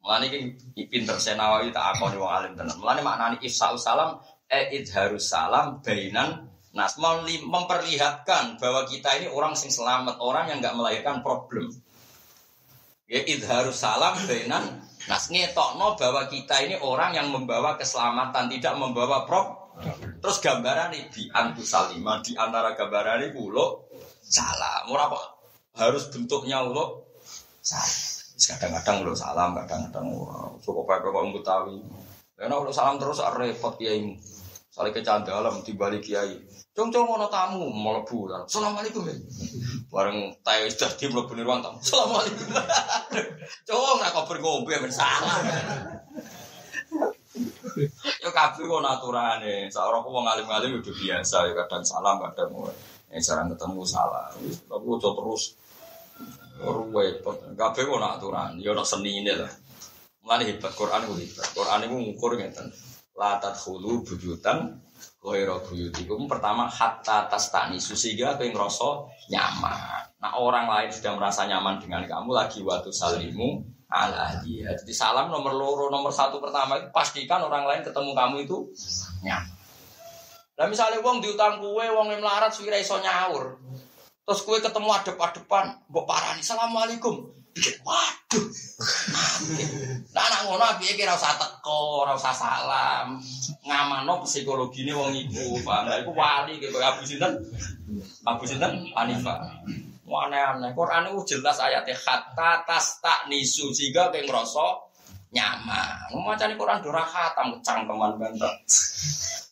Mulane iki pinter senawawi tak akoni wong alim tenan. Mulane maknane ifsa'u salam e idharus salam bainan nas memperlihatkan bahwa kita ini orang sing selamat, orang yang nggak melahirkan problem. Ya idharus salam bainan Nah, ngetokno bahwa kita ini orang yang membawa keselamatan, tidak membawa prop. Terus gambaran ini di antu salima, di antara gambaran ini ulo salam. Murah apa? Harus bentuknya ulo salam. Kadang-kadang ulo salam, kadang-kadang cukup pakai kok ngutawi. Karena ulo salam terus repot kiai. Saling kecandalam di balik kiai. Cung-cung mau tamu, mau lebu. Assalamualaikum ya. Bareng tayo sudah di mlebu ruang tamu. Assalamualaikum. Cung nak kau berngombe men salah. Yo kabeh kok aturane. Sak ora kok wong alim-alim udah biasa ya kadang salam kadang yang jarang ketemu salah. Kok terus ruwe kabeh kok aturan. Yo ono senine lah. Mulane hebat Quran ku hebat. Quran iku ngukur ngeten. La tadkhulu bujutan Goiro buyutikum pertama hatta tas tani sehingga yang ngerasa nyaman. Nah orang lain sudah merasa nyaman dengan kamu lagi waktu salimu ala dia. Jadi salam nomor loro nomor satu pertama itu pastikan orang lain ketemu kamu itu nyaman. Nah misalnya wong diutang kue, wong yang melarat suwira iso nyaur. Terus kue ketemu adep-adepan, mbok parani, Assalamualaikum pikir waduh nah anak ngono piye kira usah teko ora usah salam ngamano psikologine wong iku paham iku wali gitu Abu Sinten Abu Sinten Hanifah aneh-aneh Quran itu jelas ayatnya hatta tas tak nisu sehingga kayak ngerasa nyaman macam Quran dora khatam kecangkeman banget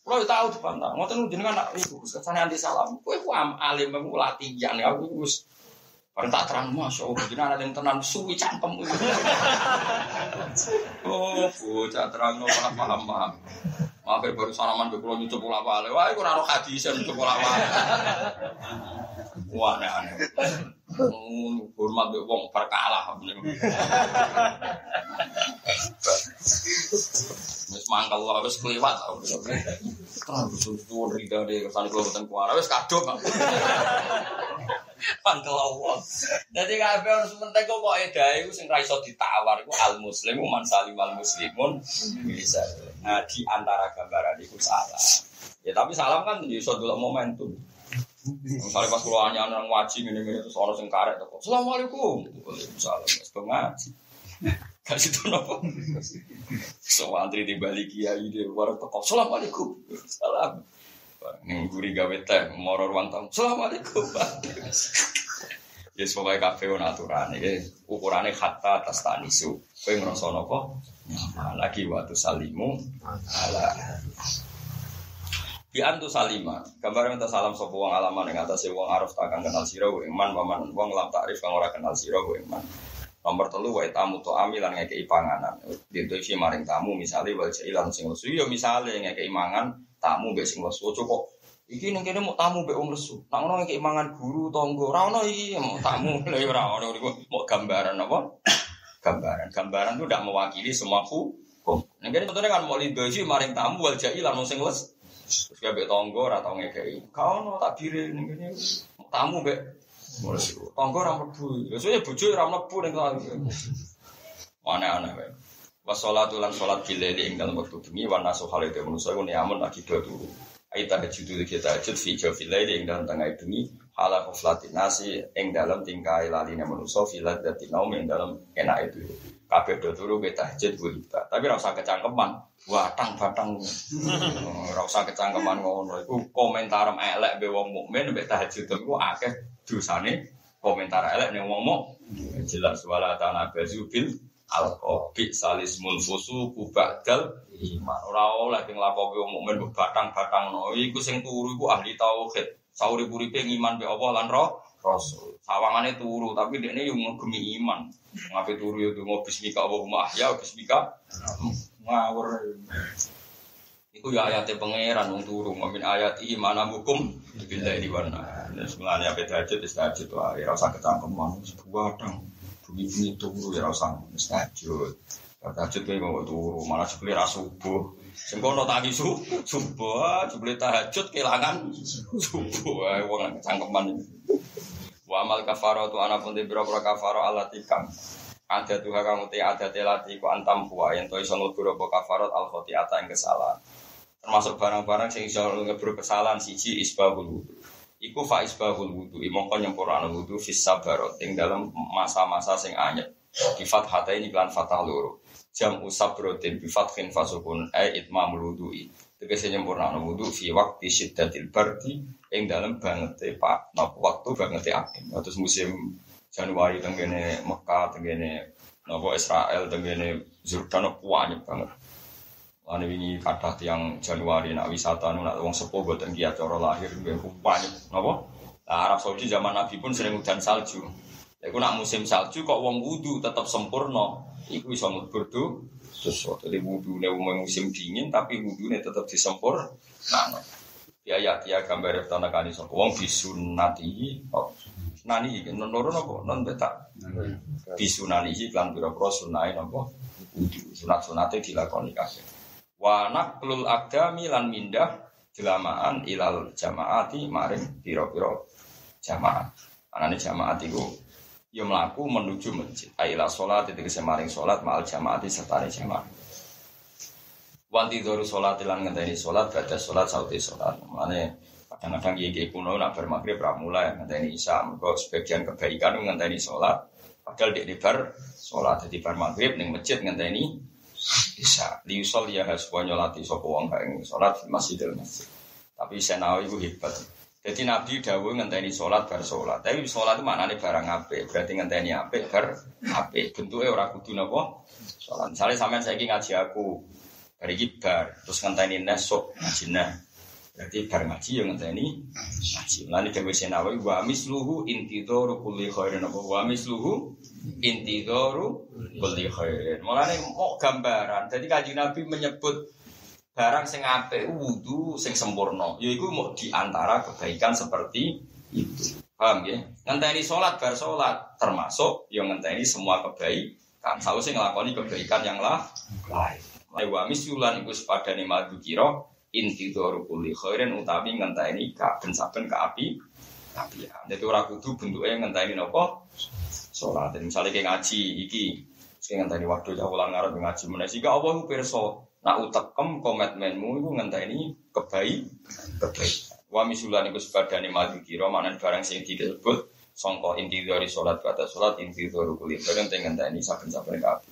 kalau tahu di pantang, mau tahu jenengan nak ibu, ke sana anti salam, kue ku am alim, aku latihan, aku Orang tak terang masya Allah, jadi ada yang tenang suwi cangkem. oh, bocah terang malah paham paham. Makai baru salaman ke pulau nyucup pola wale, wah itu raro hadis yang nyucup pola wale. Wah aneh aneh. Hormat be wong perkalah. Wis mangkal wae wis kliwat. Terang suwun rida de kersane kula boten kuara wis kadung. Mangkal Allah. Dadi kabeh harus mentek kok edae iku sing ra iso ditawar iku al muslimu man salimal muslimun bisa. Nah di antara gambaran itu salah. Ya tapi salam kan iso delok momentum. Misalnya pas keluar hanya orang wajib ini ini terus orang sing karek tuh. Assalamualaikum. Waalaikumsalam. Mas ngaji. Kasih nopo. So antri di balik kiai di luar toko. Assalamualaikum. Salam. Ngguri gawe teh, moro ruang tamu. Assalamualaikum. Ya semoga kafe on aturan ya. Ukurannya hatta atas tanisu. Kowe ngrasa napa? Lagi waktu salimu ala Di antu salima, gambar minta salam sapa wong alaman ing atase wong arif tak kang kenal sira wa iman paman wong lam takrif kang ora kenal sira wa iman. Nomor telu wa tamu to amilan ngekeki panganan. Dintu isi maring tamu misale wal jailan sing lesu ya misale ngekeki mangan tamu mbek sing lesu kok Iki ning kene mau tamu mbek wong lesu. Nak ngono ngekeki mangan guru tangga. Ora ono iki mau tamu lha ora ono mau gambaran apa? Gambaran. Gambaran itu tidak mewakili semua hukum. Ning kene kan mau lido isi maring tamu wal jailan sing lesu. Terus kayak tonggo atau ngekei. Kau no tak biri nih gini. Tamu be. Tonggo ram lebu. Biasanya bucu ram lebu nih kalau. Aneh-aneh be. Wasolat ulan solat bileli ing dalam waktu bengi wana sohal itu manusia ku niamun lagi dua dulu. Aita hajudu kita hajud fi jawi laili ing dalam tengah bengi hala kuflatin nasi ing dalam tingkai laline manusia filat dati naum ing dalam enak itu. Kabeh do turu ke tahajud gulita. Tapi ora usah kecangkeman. Watang batang. Ora usah kecangkeman ngono. Iku komentar elek be wong mukmin mbek tahajud iku akeh dosane komentar elek ning wong mukmin. Jelas wala tanah bazubil alqabi salismul fusuku ba'dal iman. Ora oleh sing lakopi wong mukmin batang-batang no. Iku sing turu iku ahli tauhid. Sauri-uripe ngiman be Allah lan roh Rasul. Sawangane turu, tapi dia ini yang ngegemi iman. Ngapain turu itu mau bismika Allahumma ahya, bismika ngawur. Iku ya ayatnya pangeran wong turu, ngamin ayat iman hukum bila di warna. Dan sebenarnya apa tahajud, tahajud wah, ya rasa ketangkeman, sebuah dong. Bumi-bumi turu ya rasa tahajud. Tahajud kayak mau turu, malah sebeli subuh. Sing kono tangi subuh, jebule tahajud kelangan subuh, wong cangkeman. Wa amal kafaro tu ana pun biro biro kafaro ala tikam. Ada tuh kamu te ada telati ku antam puwa yang to iso ngelbur apa kafarot al khotiata yang kesalahan. Termasuk barang-barang sing iso ngelbur kesalahan siji isbahul wudu. Iku fa isbahul wudu, imongko nyempurna wudu fis sabarot ing dalam masa-masa sing anyep. Di fathata ini klan fathah loro jam usab rotin bifat fin fasukun ay itma meludui tegese nyempurna wudu fi waktu syiddatil bardi ing dalam banget pak napa waktu banget angin terus musim Januari tenggene Mekah tenggene napa Israel tenggene Jordan banyak banget Lalu ini kata tiang Januari nak wisata nu nak wong sepuh buatan giat cara lahir nggih banyak napa Nah, Arab Saudi zaman Nabi pun sering hujan salju. Ya, nak musim salju kok wong wudu tetap sempurna. Iku bisa ngelbur sesuatu. Jadi wudhu musim dingin tapi wudhu tetap disempur. Nah, ya ya ya gambar tanah kani sok. Wong bisunati. Oh, nani iki non loro napa non beta. Bisunani kan pira-pira sunai napa wudhu. Sunat-sunate dilakoni kabeh. Wa naqlul lan mindah jelamaan ilal jamaati maring pira-pira jamaah. Anane jamaat iku ya melaku menuju masjid. Aila sholat itu kesemaring sholat mal jamaati serta jamaah. Wanti doru sholat ilan ngenteni sholat baca sholat sauti sholat. Mana kadang-kadang gigi kuno nak bermagrib pramula ngenteni isya. Mereka sebagian kebaikan ngenteni sholat. Padahal di bar sholat di bar maghrib neng masjid ngenteni isya. Liusol ya hasbuah nyolati sopo wong kae sholat di masjidil masjid. Tapi senawi itu hebat. Jadi Nabi dawuh ngenteni sholat bar sholat. Tapi sholat itu maknanya barang apik. Berarti ngenteni apik bar apik. Bentuknya ora kudu napa? Sholat. Misalnya sampean saiki ngaji aku dari bar terus ngenteni nesok ngaji nah. Berarti bar ngaji yang ngenteni ngaji. Lan dewe senawi wa misluhu intidharu kulli khairin apa wa misluhu intidharu kulli khairin. Mulane mau gambaran. Jadi Kanjeng Nabi menyebut barang sing apik wudu sing sempurna. Yaiku mau di antara kebaikan seperti itu. Paham ya? Ngenteni sholat bar sholat termasuk yang ngenteni semua kebaikan. Sausé nglakoni kebaikan yang lah lain. Wa misulan iku sepadane madu kira inti doru kuli khairin utawi ngenteni kaben saben ke api ya. Jadi ora kudu bentuknya ngenteni nopo sholat. Jadi misalnya kayak ngaji iki, kayak ngenteni waktu jauh ulang ngarep ngaji mana sih? Gak apa perso. Nak utekem komitmenmu itu ngenteni kebaik kebaik. Wa misulan iku sebadane madu kira mana barang sing disebut songko inti dari sholat kata sholat inti doru kuli khairin ngenteni saben saben ke api